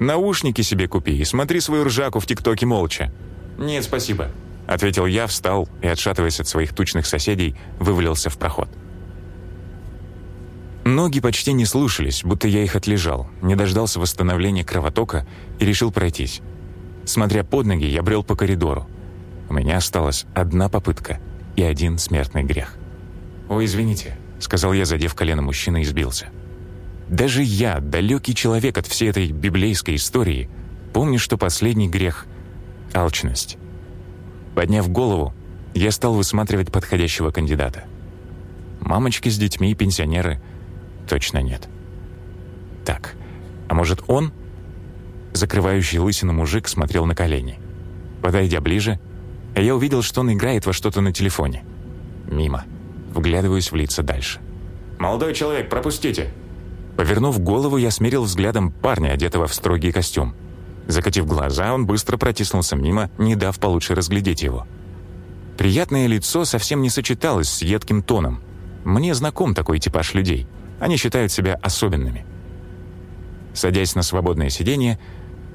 «Наушники себе купи и смотри свою ржаку в ТикТоке молча». «Нет, спасибо», — ответил я, встал и, отшатываясь от своих тучных соседей, вывалился в проход. Ноги почти не слушались, будто я их отлежал, не дождался восстановления кровотока и решил пройтись. Смотря под ноги, я брел по коридору. У меня осталась одна попытка и один смертный грех. «Ой, извините», — сказал я, задев колено мужчины и сбился. Даже я, далекий человек от всей этой библейской истории, помню, что последний грех — алчность. Подняв голову, я стал высматривать подходящего кандидата. Мамочки с детьми и пенсионеры точно нет. Так, а может он? Закрывающий лысину мужик смотрел на колени. Подойдя ближе, я увидел, что он играет во что-то на телефоне. Мимо. Вглядываюсь в лица дальше. «Молодой человек, пропустите!» Повернув голову, я смерил взглядом парня, одетого в строгий костюм. Закатив глаза, он быстро протиснулся мимо, не дав получше разглядеть его. Приятное лицо совсем не сочеталось с едким тоном. Мне знаком такой типаж людей. Они считают себя особенными. Садясь на свободное сиденье,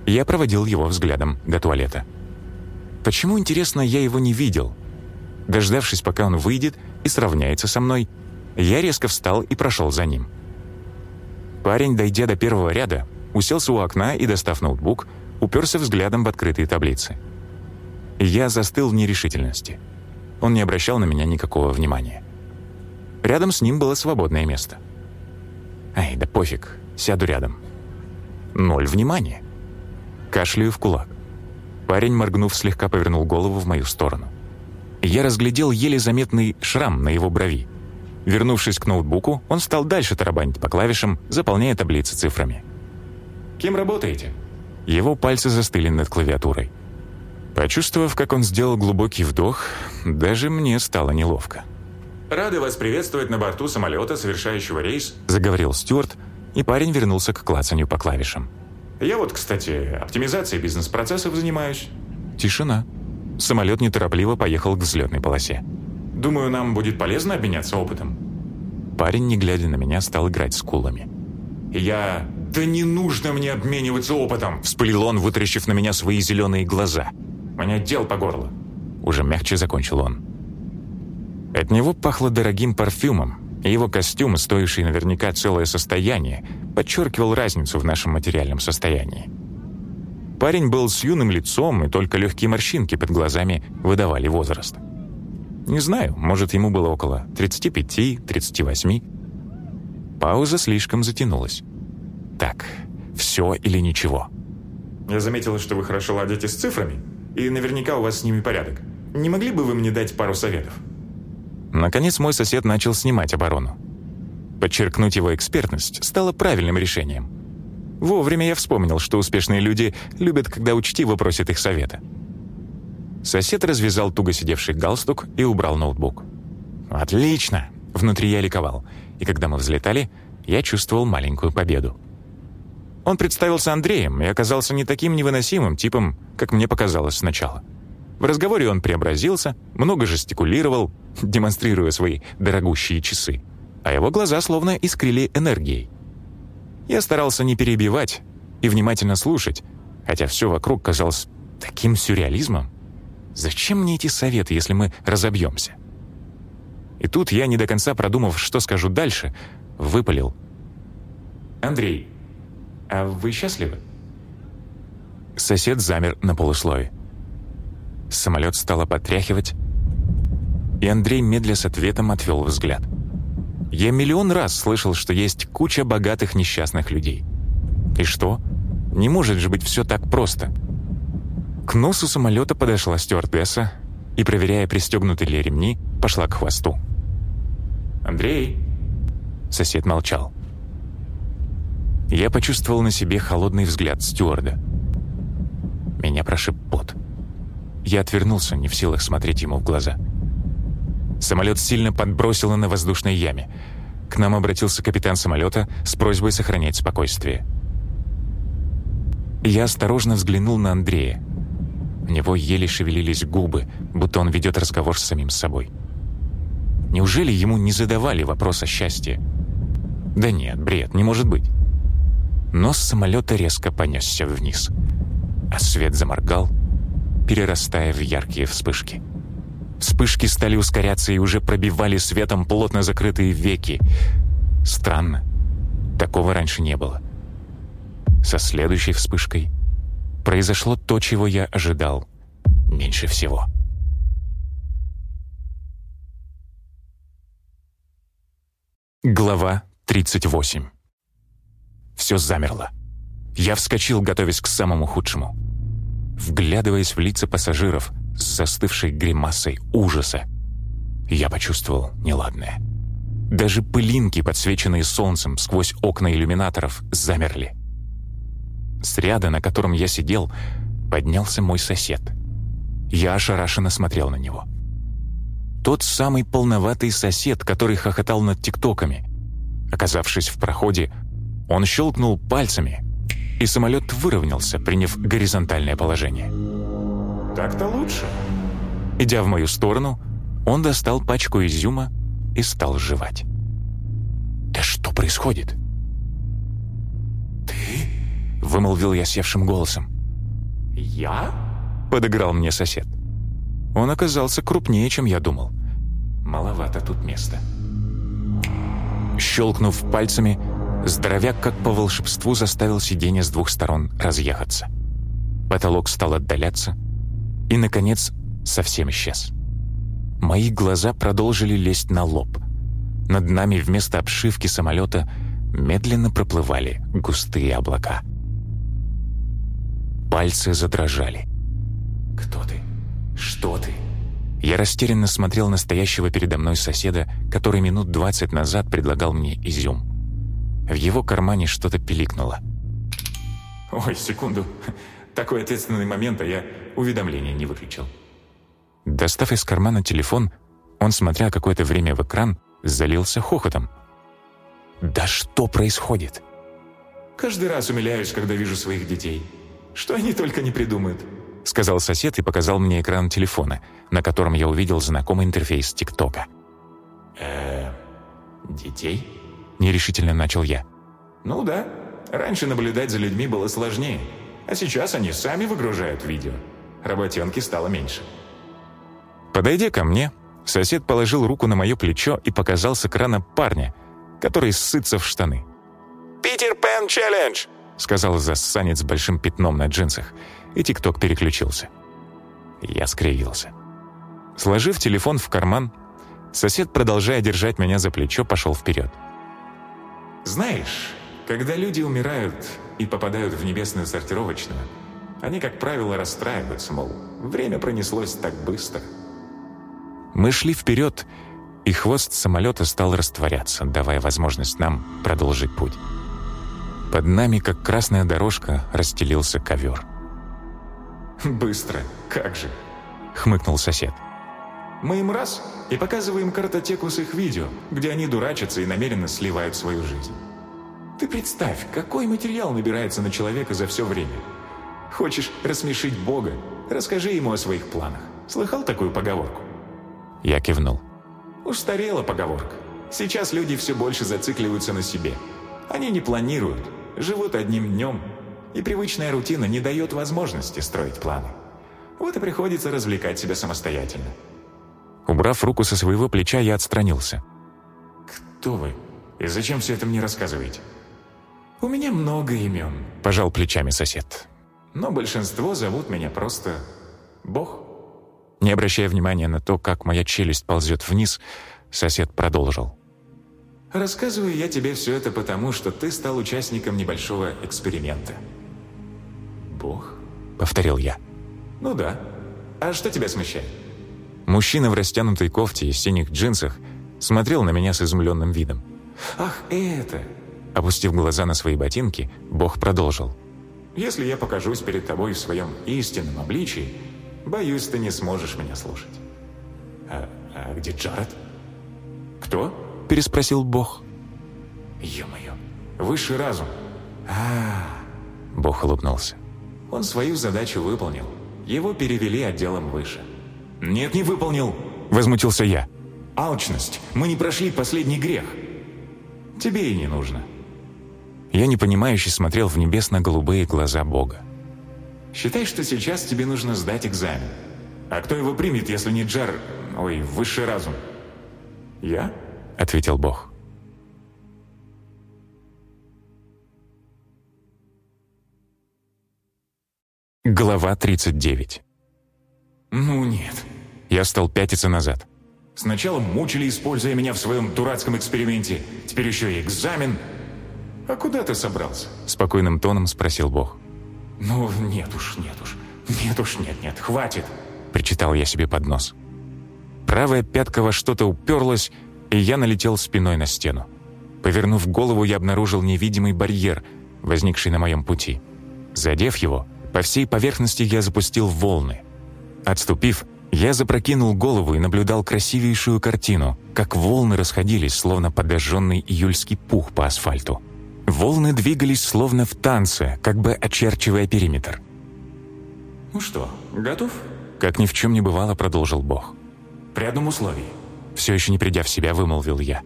я проводил его взглядом до туалета. Почему, интересно, я его не видел? Дождавшись, пока он выйдет и сравняется со мной, я резко встал и прошел за ним. Парень, дойдя до первого ряда, уселся у окна и, достав ноутбук, уперся взглядом в открытые таблицы. Я застыл в нерешительности. Он не обращал на меня никакого внимания. Рядом с ним было свободное место. Ай, да пофиг, сяду рядом. Ноль внимания. Кашляю в кулак. Парень, моргнув, слегка повернул голову в мою сторону. Я разглядел еле заметный шрам на его брови. Вернувшись к ноутбуку, он стал дальше тарабанить по клавишам, заполняя таблицы цифрами. «Кем работаете?» Его пальцы застыли над клавиатурой. Почувствовав, как он сделал глубокий вдох, даже мне стало неловко. «Рады вас приветствовать на борту самолета, совершающего рейс», заговорил Стюарт, и парень вернулся к клацанью по клавишам. «Я вот, кстати, оптимизацией бизнес-процессов занимаюсь». Тишина. Самолет неторопливо поехал к взлетной полосе. Думаю, нам будет полезно обменяться опытом». Парень, не глядя на меня, стал играть с кулами. «Я... Да не нужно мне обмениваться опытом!» Вспылил он, вытаращив на меня свои зеленые глаза. «У меня дел по горло». Уже мягче закончил он. От него пахло дорогим парфюмом, и его костюм, стоивший наверняка целое состояние, подчеркивал разницу в нашем материальном состоянии. Парень был с юным лицом, и только легкие морщинки под глазами выдавали возраст. Не знаю, может, ему было около 35-38. Пауза слишком затянулась. Так, все или ничего. Я заметила, что вы хорошо ладите с цифрами, и наверняка у вас с ними порядок. Не могли бы вы мне дать пару советов? Наконец мой сосед начал снимать оборону. Подчеркнуть его экспертность стало правильным решением. Вовремя я вспомнил, что успешные люди любят, когда учтиво просят их совета. Сосед развязал туго сидевший галстук и убрал ноутбук. «Отлично! Внутри я ликовал, и когда мы взлетали, я чувствовал маленькую победу. Он представился Андреем и оказался не таким невыносимым типом, как мне показалось сначала. В разговоре он преобразился, много жестикулировал, демонстрируя свои дорогущие часы, а его глаза словно искрили энергией. Я старался не перебивать и внимательно слушать, хотя все вокруг казалось таким сюрреализмом. Зачем мне эти советы, если мы разобьемся? И тут я, не до конца продумав, что скажу дальше, выпалил. «Андрей, а вы счастливы?» Сосед замер на полуслове. Самолет стало потряхивать, и Андрей медля с ответом отвел взгляд. Я миллион раз слышал, что есть куча богатых несчастных людей. И что? Не может же быть все так просто. К носу самолета подошла стюардесса и, проверяя, пристегнуты ли ремни, пошла к хвосту. «Андрей!» Сосед молчал. Я почувствовал на себе холодный взгляд стюарда. Меня прошиб пот. Я отвернулся, не в силах смотреть ему в глаза. Самолет сильно подбросило на воздушной яме. К нам обратился капитан самолета с просьбой сохранять спокойствие. Я осторожно взглянул на Андрея. У него еле шевелились губы, будто он ведет разговор с самим собой. Неужели ему не задавали вопрос о счастье? Да нет, бред, не может быть. Нос самолета резко понесся вниз, а свет заморгал, перерастая в яркие вспышки. Вспышки стали ускоряться и уже пробивали светом плотно закрытые веки. Странно. Такого раньше не было. Со следующей вспышкой произошло то, чего я ожидал меньше всего. Глава 38 Все замерло. Я вскочил, готовясь к самому худшему. Вглядываясь в лица пассажиров с застывшей гримасой ужаса, я почувствовал неладное. Даже пылинки, подсвеченные солнцем сквозь окна иллюминаторов, замерли. С ряда, на котором я сидел, поднялся мой сосед. Я ошарашенно смотрел на него. Тот самый полноватый сосед, который хохотал над тиктоками. Оказавшись в проходе, он щелкнул пальцами, и самолет выровнялся, приняв горизонтальное положение. «Так-то лучше». Идя в мою сторону, он достал пачку изюма и стал жевать. «Да что происходит?» «Ты?» — вымолвил я севшим голосом. «Я?» — подыграл мне сосед. Он оказался крупнее, чем я думал. «Маловато тут места». Щелкнув пальцами, здоровяк, как по волшебству, заставил сиденье с двух сторон разъехаться. Потолок стал отдаляться и, наконец, совсем исчез. Мои глаза продолжили лезть на лоб. Над нами вместо обшивки самолета медленно проплывали густые облака. Пальцы задрожали. «Кто ты? Что ты?» Я растерянно смотрел на стоящего передо мной соседа, который минут двадцать назад предлагал мне изюм. В его кармане что-то пиликнуло. «Ой, секунду. Такой ответственный момент, а я уведомления не выключил». Достав из кармана телефон, он, смотря какое-то время в экран, залился хохотом. «Да что происходит?» «Каждый раз умиляюсь, когда вижу своих детей. Что они только не придумают», — сказал сосед и показал мне экран телефона, на котором я увидел знакомый интерфейс ТикТока. э детей?» — нерешительно начал я. «Ну да. Раньше наблюдать за людьми было сложнее, а сейчас они сами выгружают видео. Работенки стало меньше». Подойдя ко мне, сосед положил руку на мое плечо и показал с экрана парня, который ссытся в штаны. «Питер Пен Челлендж!» — сказал зассанец с большим пятном на джинсах, и ТикТок переключился. Я скривился. Сложив телефон в карман, сосед, продолжая держать меня за плечо, пошел вперед. «Знаешь, когда люди умирают и попадают в небесную сортировочную, они, как правило, расстраиваются, мол, время пронеслось так быстро». Мы шли вперед, и хвост самолета стал растворяться, давая возможность нам продолжить путь. Под нами, как красная дорожка, расстелился ковер. «Быстро, как же!» — хмыкнул сосед. Мы им раз и показываем картотеку с их видео, где они дурачатся и намеренно сливают свою жизнь. Ты представь, какой материал набирается на человека за все время. Хочешь рассмешить Бога? Расскажи ему о своих планах. Слыхал такую поговорку? Я кивнул. Устарела поговорка. Сейчас люди все больше зацикливаются на себе. Они не планируют, живут одним днем, и привычная рутина не дает возможности строить планы. Вот и приходится развлекать себя самостоятельно. Убрав руку со своего плеча, я отстранился. «Кто вы? И зачем все это мне рассказываете?» «У меня много имен», – пожал плечами сосед. «Но большинство зовут меня просто Бог». Не обращая внимания на то, как моя челюсть ползет вниз, сосед продолжил. «Рассказываю я тебе все это потому, что ты стал участником небольшого эксперимента». «Бог?» — повторил я. «Ну да. А что тебя смущает?» Мужчина в растянутой кофте и синих джинсах смотрел на меня с изумленным видом. «Ах, это!» Опустив глаза на свои ботинки, Бог продолжил. «Если я покажусь перед тобой в своем истинном обличии, боюсь, ты не сможешь меня слушать». «А, а где Джаред?» «Кто?» – переспросил Бог. «Ё-моё, высший разум». А, Бог улыбнулся. «Он свою задачу выполнил. Его перевели отделом выше». «Нет, не выполнил!» – возмутился я. «Алчность. Мы не прошли последний грех. Тебе и не нужно». Я непонимающе смотрел в небесно-голубые глаза Бога. «Считай, что сейчас тебе нужно сдать экзамен. А кто его примет, если не Джар... Ой, высший разум?» «Я?» — ответил Бог. Глава 39 «Ну нет». Я стал пятиться назад. «Сначала мучили, используя меня в своем дурацком эксперименте. Теперь еще и экзамен. «А куда ты собрался?» Спокойным тоном спросил Бог. «Ну, нет уж, нет уж. Нет уж, нет, нет, хватит!» Причитал я себе под нос. Правая пятка во что-то уперлась, и я налетел спиной на стену. Повернув голову, я обнаружил невидимый барьер, возникший на моем пути. Задев его, по всей поверхности я запустил волны. Отступив, я запрокинул голову и наблюдал красивейшую картину, как волны расходились, словно подожженный июльский пух по асфальту. Волны двигались словно в танце, как бы очерчивая периметр. «Ну что, готов?» Как ни в чем не бывало, продолжил Бог. «При одном условии». Все еще не придя в себя, вымолвил я.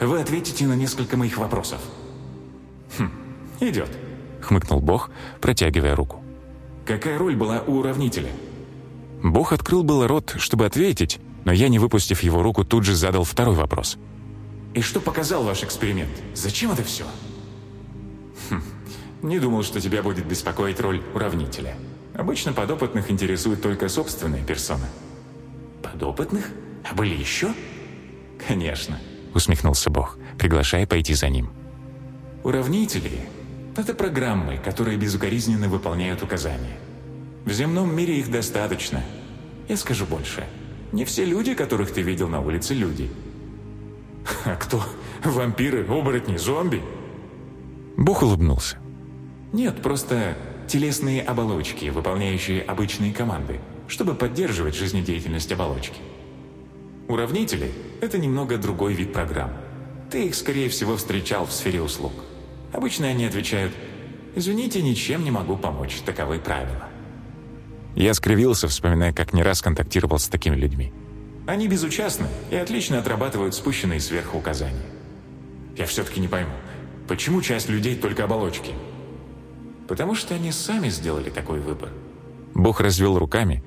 «Вы ответите на несколько моих вопросов». «Хм, идет», — хмыкнул Бог, протягивая руку. «Какая роль была у уравнителя?» Бог открыл было рот, чтобы ответить, но я, не выпустив его руку, тут же задал второй вопрос. «И что показал ваш эксперимент? Зачем это все?» Хм, не думал, что тебя будет беспокоить роль уравнителя. Обычно подопытных интересует только собственная персона. Подопытных? А были еще? Конечно, усмехнулся Бог, приглашая пойти за ним. Уравнители — это программы, которые безукоризненно выполняют указания. В земном мире их достаточно. Я скажу больше. Не все люди, которых ты видел на улице, люди. А кто? Вампиры, оборотни, зомби? Бог улыбнулся. Нет, просто телесные оболочки, выполняющие обычные команды, чтобы поддерживать жизнедеятельность оболочки. Уравнители – это немного другой вид программ. Ты их, скорее всего, встречал в сфере услуг. Обычно они отвечают «Извините, ничем не могу помочь, таковы правила». Я скривился, вспоминая, как не раз контактировал с такими людьми. Они безучастны и отлично отрабатывают спущенные сверху указания. Я все-таки не пойму, Почему часть людей только оболочки? Потому что они сами сделали такой выбор. Бог развел руками,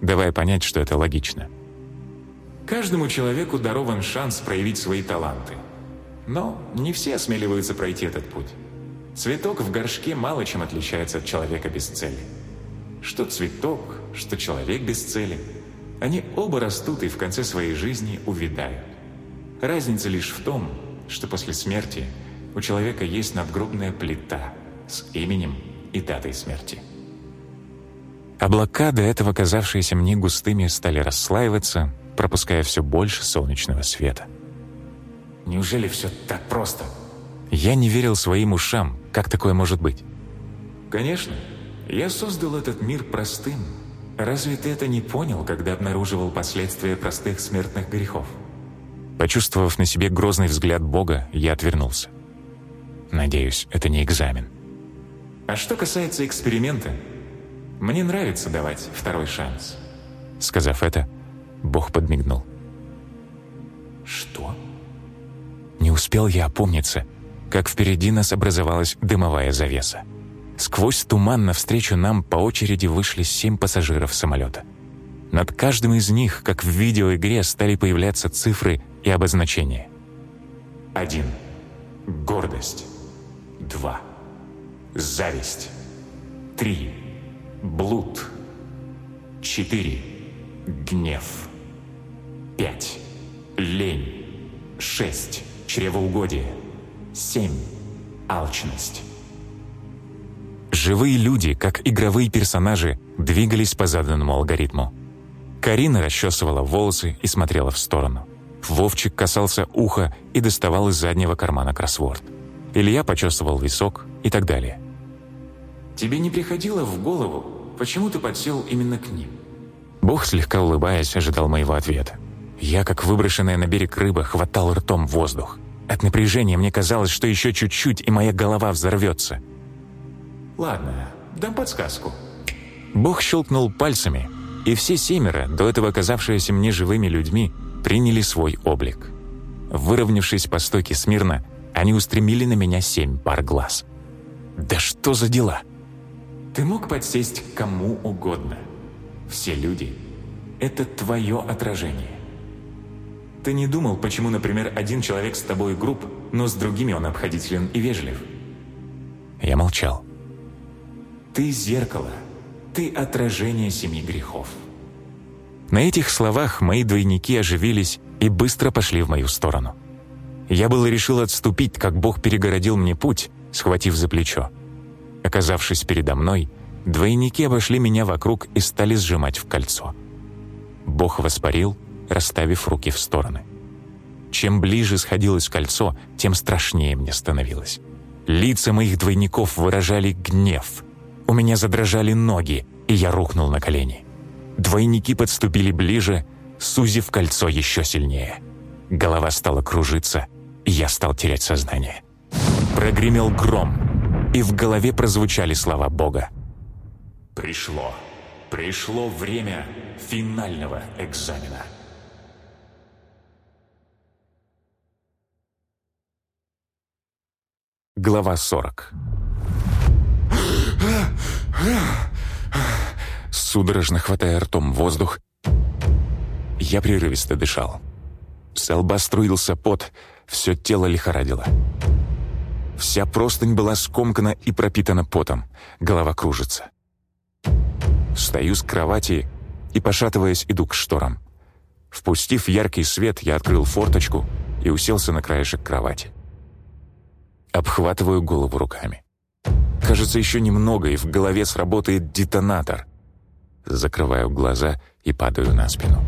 давая понять, что это логично. Каждому человеку дарован шанс проявить свои таланты. Но не все осмеливаются пройти этот путь. Цветок в горшке мало чем отличается от человека без цели. Что цветок, что человек без цели. Они оба растут и в конце своей жизни увядают. Разница лишь в том, что после смерти – у человека есть надгробная плита с именем и датой смерти. Облака, до этого казавшиеся мне густыми, стали расслаиваться, пропуская все больше солнечного света. Неужели все так просто? Я не верил своим ушам. Как такое может быть? Конечно. Я создал этот мир простым, Разве ты это не понял, когда обнаруживал последствия простых смертных грехов? Почувствовав на себе грозный взгляд Бога, я отвернулся. Надеюсь, это не экзамен. А что касается эксперимента, мне нравится давать второй шанс. Сказав это, Бог подмигнул. Что? Не успел я опомниться, как впереди нас образовалась дымовая завеса. Сквозь туман навстречу нам по очереди вышли семь пассажиров самолета. Над каждым из них, как в видеоигре, стали появляться цифры и обозначения. Один. Гордость. Два. Зависть. Три. Блуд. Четыре. Гнев. Пять. Лень. Шесть. Чревоугодие. Семь. Алчность. Живые люди, как игровые персонажи, двигались по заданному алгоритму. Карина расчесывала волосы и смотрела в сторону. Вовчик касался уха и доставал из заднего кармана кроссворд. Илья почесывал висок и так далее. «Тебе не приходило в голову, почему ты подсел именно к ним?» Бог, слегка улыбаясь, ожидал моего ответа. Я, как выброшенная на берег рыба, хватал ртом воздух. От напряжения мне казалось, что еще чуть-чуть, и моя голова взорвется. «Ладно, дам подсказку». Бог щелкнул пальцами, и все семеро, до этого оказавшиеся мне живыми людьми, приняли свой облик. Выровнявшись по стойке смирно, они устремили на меня семь пар глаз. «Да что за дела?» «Ты мог подсесть кому угодно. Все люди — это твое отражение. Ты не думал, почему, например, один человек с тобой груб, но с другими он обходителен и вежлив?» Я молчал. «Ты зеркало. Ты отражение семи грехов». На этих словах мои двойники оживились и быстро пошли в мою сторону. Я было решил отступить, как Бог перегородил мне путь, схватив за плечо. Оказавшись передо мной, двойники обошли меня вокруг и стали сжимать в кольцо. Бог воспарил, расставив руки в стороны. Чем ближе сходилось кольцо, тем страшнее мне становилось. Лица моих двойников выражали гнев. У меня задрожали ноги, и я рухнул на колени. Двойники подступили ближе, сузив кольцо еще сильнее. Голова стала кружиться, и я стал терять сознание. Прогремел гром, и в голове прозвучали слова Бога. «Пришло. Пришло время финального экзамена». Глава 40 Судорожно хватая ртом воздух, я прерывисто дышал. С лба струился пот, все тело лихорадило. Вся простынь была скомкана и пропитана потом, голова кружится. Стою с кровати и, пошатываясь, иду к шторам. Впустив яркий свет, я открыл форточку и уселся на краешек кровати. Обхватываю голову руками. Кажется, еще немного, и в голове сработает детонатор. Закрываю глаза и падаю на спину.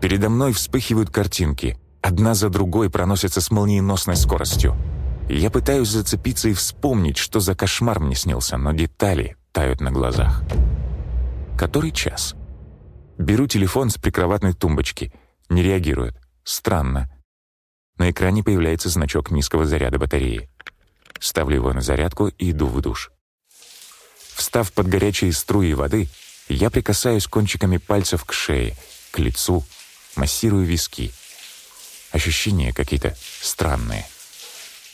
Передо мной вспыхивают картинки. Одна за другой проносятся с молниеносной скоростью. Я пытаюсь зацепиться и вспомнить, что за кошмар мне снился, но детали тают на глазах. Который час? Беру телефон с прикроватной тумбочки. Не реагирует. Странно. На экране появляется значок низкого заряда батареи. Ставлю его на зарядку и иду в душ. Встав под горячие струи воды, я прикасаюсь кончиками пальцев к шее, к лицу, массирую виски. Ощущения какие-то странные.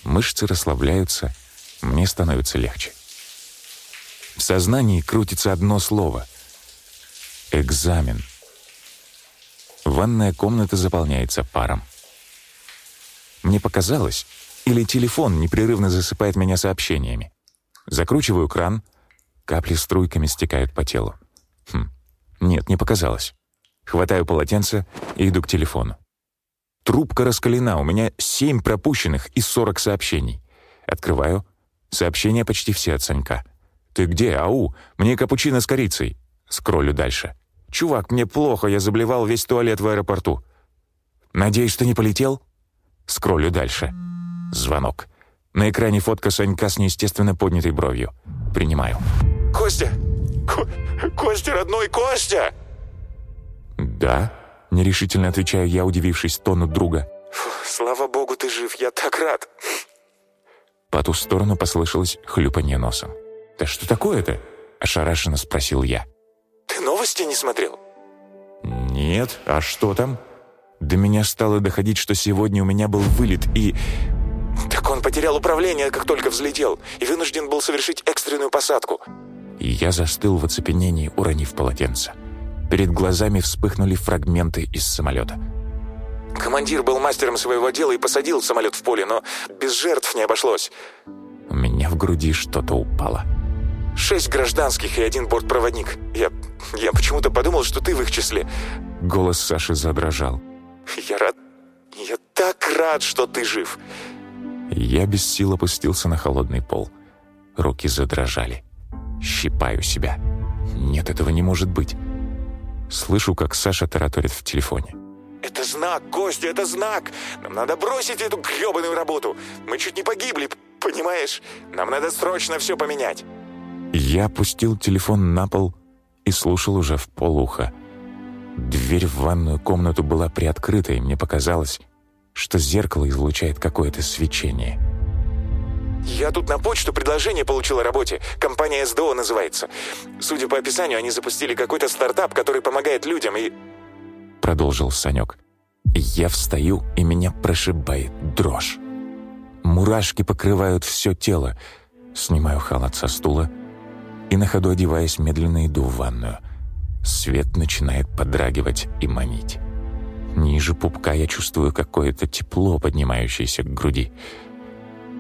Мышцы расслабляются, мне становится легче. В сознании крутится одно слово — экзамен. Ванная комната заполняется паром. Мне показалось, или телефон непрерывно засыпает меня сообщениями. Закручиваю кран, капли струйками стекают по телу. Хм, нет, не показалось. Хватаю полотенце и иду к телефону. Трубка раскалена, у меня семь пропущенных и сорок сообщений. Открываю. Сообщения почти все от Санька. «Ты где? Ау! Мне капучино с корицей!» Скроллю дальше. «Чувак, мне плохо, я заблевал весь туалет в аэропорту». «Надеюсь, ты не полетел?» Скроллю дальше. Звонок. На экране фотка Санька с неестественно поднятой бровью. Принимаю. «Костя! Ко Костя, родной Костя!» «Да?» — нерешительно отвечаю я, удивившись тону друга. «Слава богу, ты жив, я так рад!» По ту сторону послышалось хлюпанье носом. «Да что такое-то?» — ошарашенно спросил я. «Ты новости не смотрел?» «Нет, а что там?» До меня стало доходить, что сегодня у меня был вылет, и... «Так он потерял управление, как только взлетел, и вынужден был совершить экстренную посадку». И я застыл в оцепенении, уронив полотенце. Перед глазами вспыхнули фрагменты из самолета. Командир был мастером своего дела и посадил самолет в поле, но без жертв не обошлось. У меня в груди что-то упало. Шесть гражданских и один бортпроводник. Я, я почему-то подумал, что ты в их числе. Голос Саши задрожал. Я рад... Я так рад, что ты жив. Я без сил опустился на холодный пол. Руки задрожали. Щипаю себя. Нет, этого не может быть. Слышу, как Саша тараторит в телефоне. «Это знак, Костя, это знак! Нам надо бросить эту грёбаную работу! Мы чуть не погибли, понимаешь? Нам надо срочно все поменять!» Я опустил телефон на пол и слушал уже в полуха. Дверь в ванную комнату была приоткрыта, и мне показалось, что зеркало излучает какое-то свечение. «Я тут на почту предложение получил о работе. Компания СДО называется. Судя по описанию, они запустили какой-то стартап, который помогает людям, и...» Продолжил Санек. Я встаю, и меня прошибает дрожь. Мурашки покрывают все тело. Снимаю халат со стула и на ходу одеваясь, медленно иду в ванную. Свет начинает подрагивать и манить. Ниже пупка я чувствую какое-то тепло, поднимающееся к груди.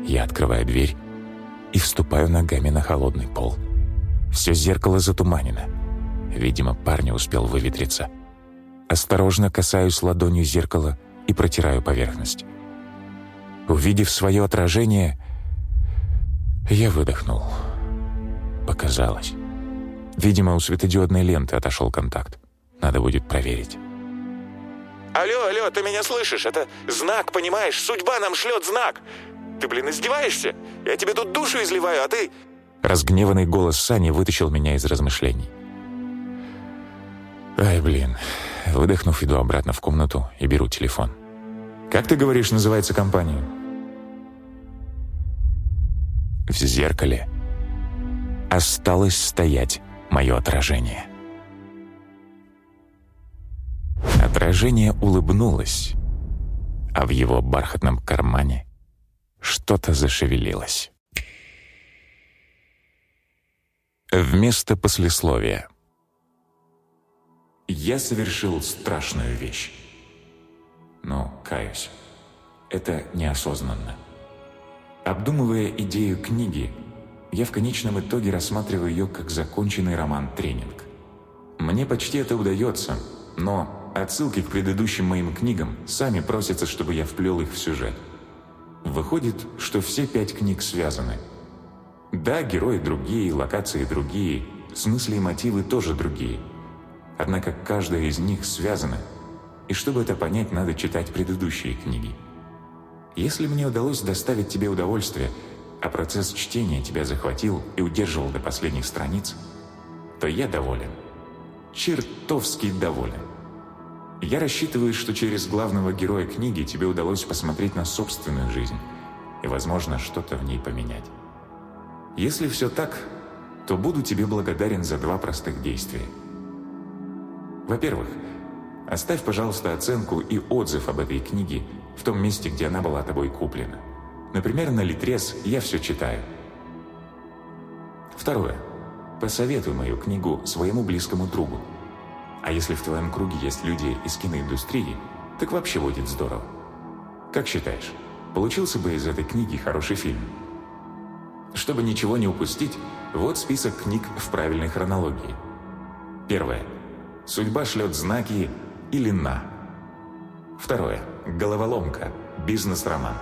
Я открываю дверь и вступаю ногами на холодный пол. Все зеркало затуманено. Видимо, парень успел выветриться. Осторожно касаюсь ладонью зеркала и протираю поверхность. Увидев свое отражение, я выдохнул. Показалось. Видимо, у светодиодной ленты отошел контакт. Надо будет проверить. «Алло, алло, ты меня слышишь? Это знак, понимаешь? Судьба нам шлет знак! Ты, блин, издеваешься? Я тебе тут душу изливаю, а ты...» Разгневанный голос Сани вытащил меня из размышлений. «Ай, блин». Выдохнув, иду обратно в комнату и беру телефон. «Как ты говоришь, называется компания?» В зеркале осталось стоять мое отражение. Отражение улыбнулось, а в его бархатном кармане что-то зашевелилось. Вместо послесловия. Я совершил страшную вещь. Но, каюсь, это неосознанно. Обдумывая идею книги, я в конечном итоге рассматриваю ее как законченный роман-тренинг. Мне почти это удается, но отсылки к предыдущим моим книгам сами просятся, чтобы я вплел их в сюжет. Выходит, что все пять книг связаны. Да, герои другие, локации другие, смыслы и мотивы тоже другие. Однако каждая из них связана, и чтобы это понять, надо читать предыдущие книги. Если мне удалось доставить тебе удовольствие – а процесс чтения тебя захватил и удерживал до последних страниц, то я доволен. Чертовски доволен. Я рассчитываю, что через главного героя книги тебе удалось посмотреть на собственную жизнь и, возможно, что-то в ней поменять. Если все так, то буду тебе благодарен за два простых действия. Во-первых, оставь, пожалуйста, оценку и отзыв об этой книге в том месте, где она была тобой куплена. Например, на Литрес я все читаю. Второе. Посоветуй мою книгу своему близкому другу. А если в твоем круге есть люди из киноиндустрии, так вообще будет здорово. Как считаешь, получился бы из этой книги хороший фильм? Чтобы ничего не упустить, вот список книг в правильной хронологии. Первое. Судьба шлет знаки или на. Второе. Головоломка. Бизнес-роман.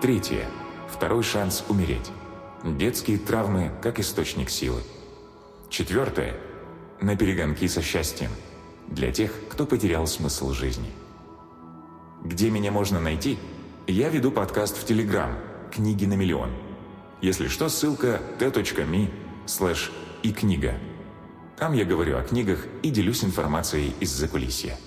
Третье. Второй шанс умереть. Детские травмы как источник силы. Четвертое. На перегонки со счастьем. Для тех, кто потерял смысл жизни. Где меня можно найти? Я веду подкаст в Телеграм «Книги на миллион». Если что, ссылка t.me слэш и книга. Там я говорю о книгах и делюсь информацией из-за кулисья.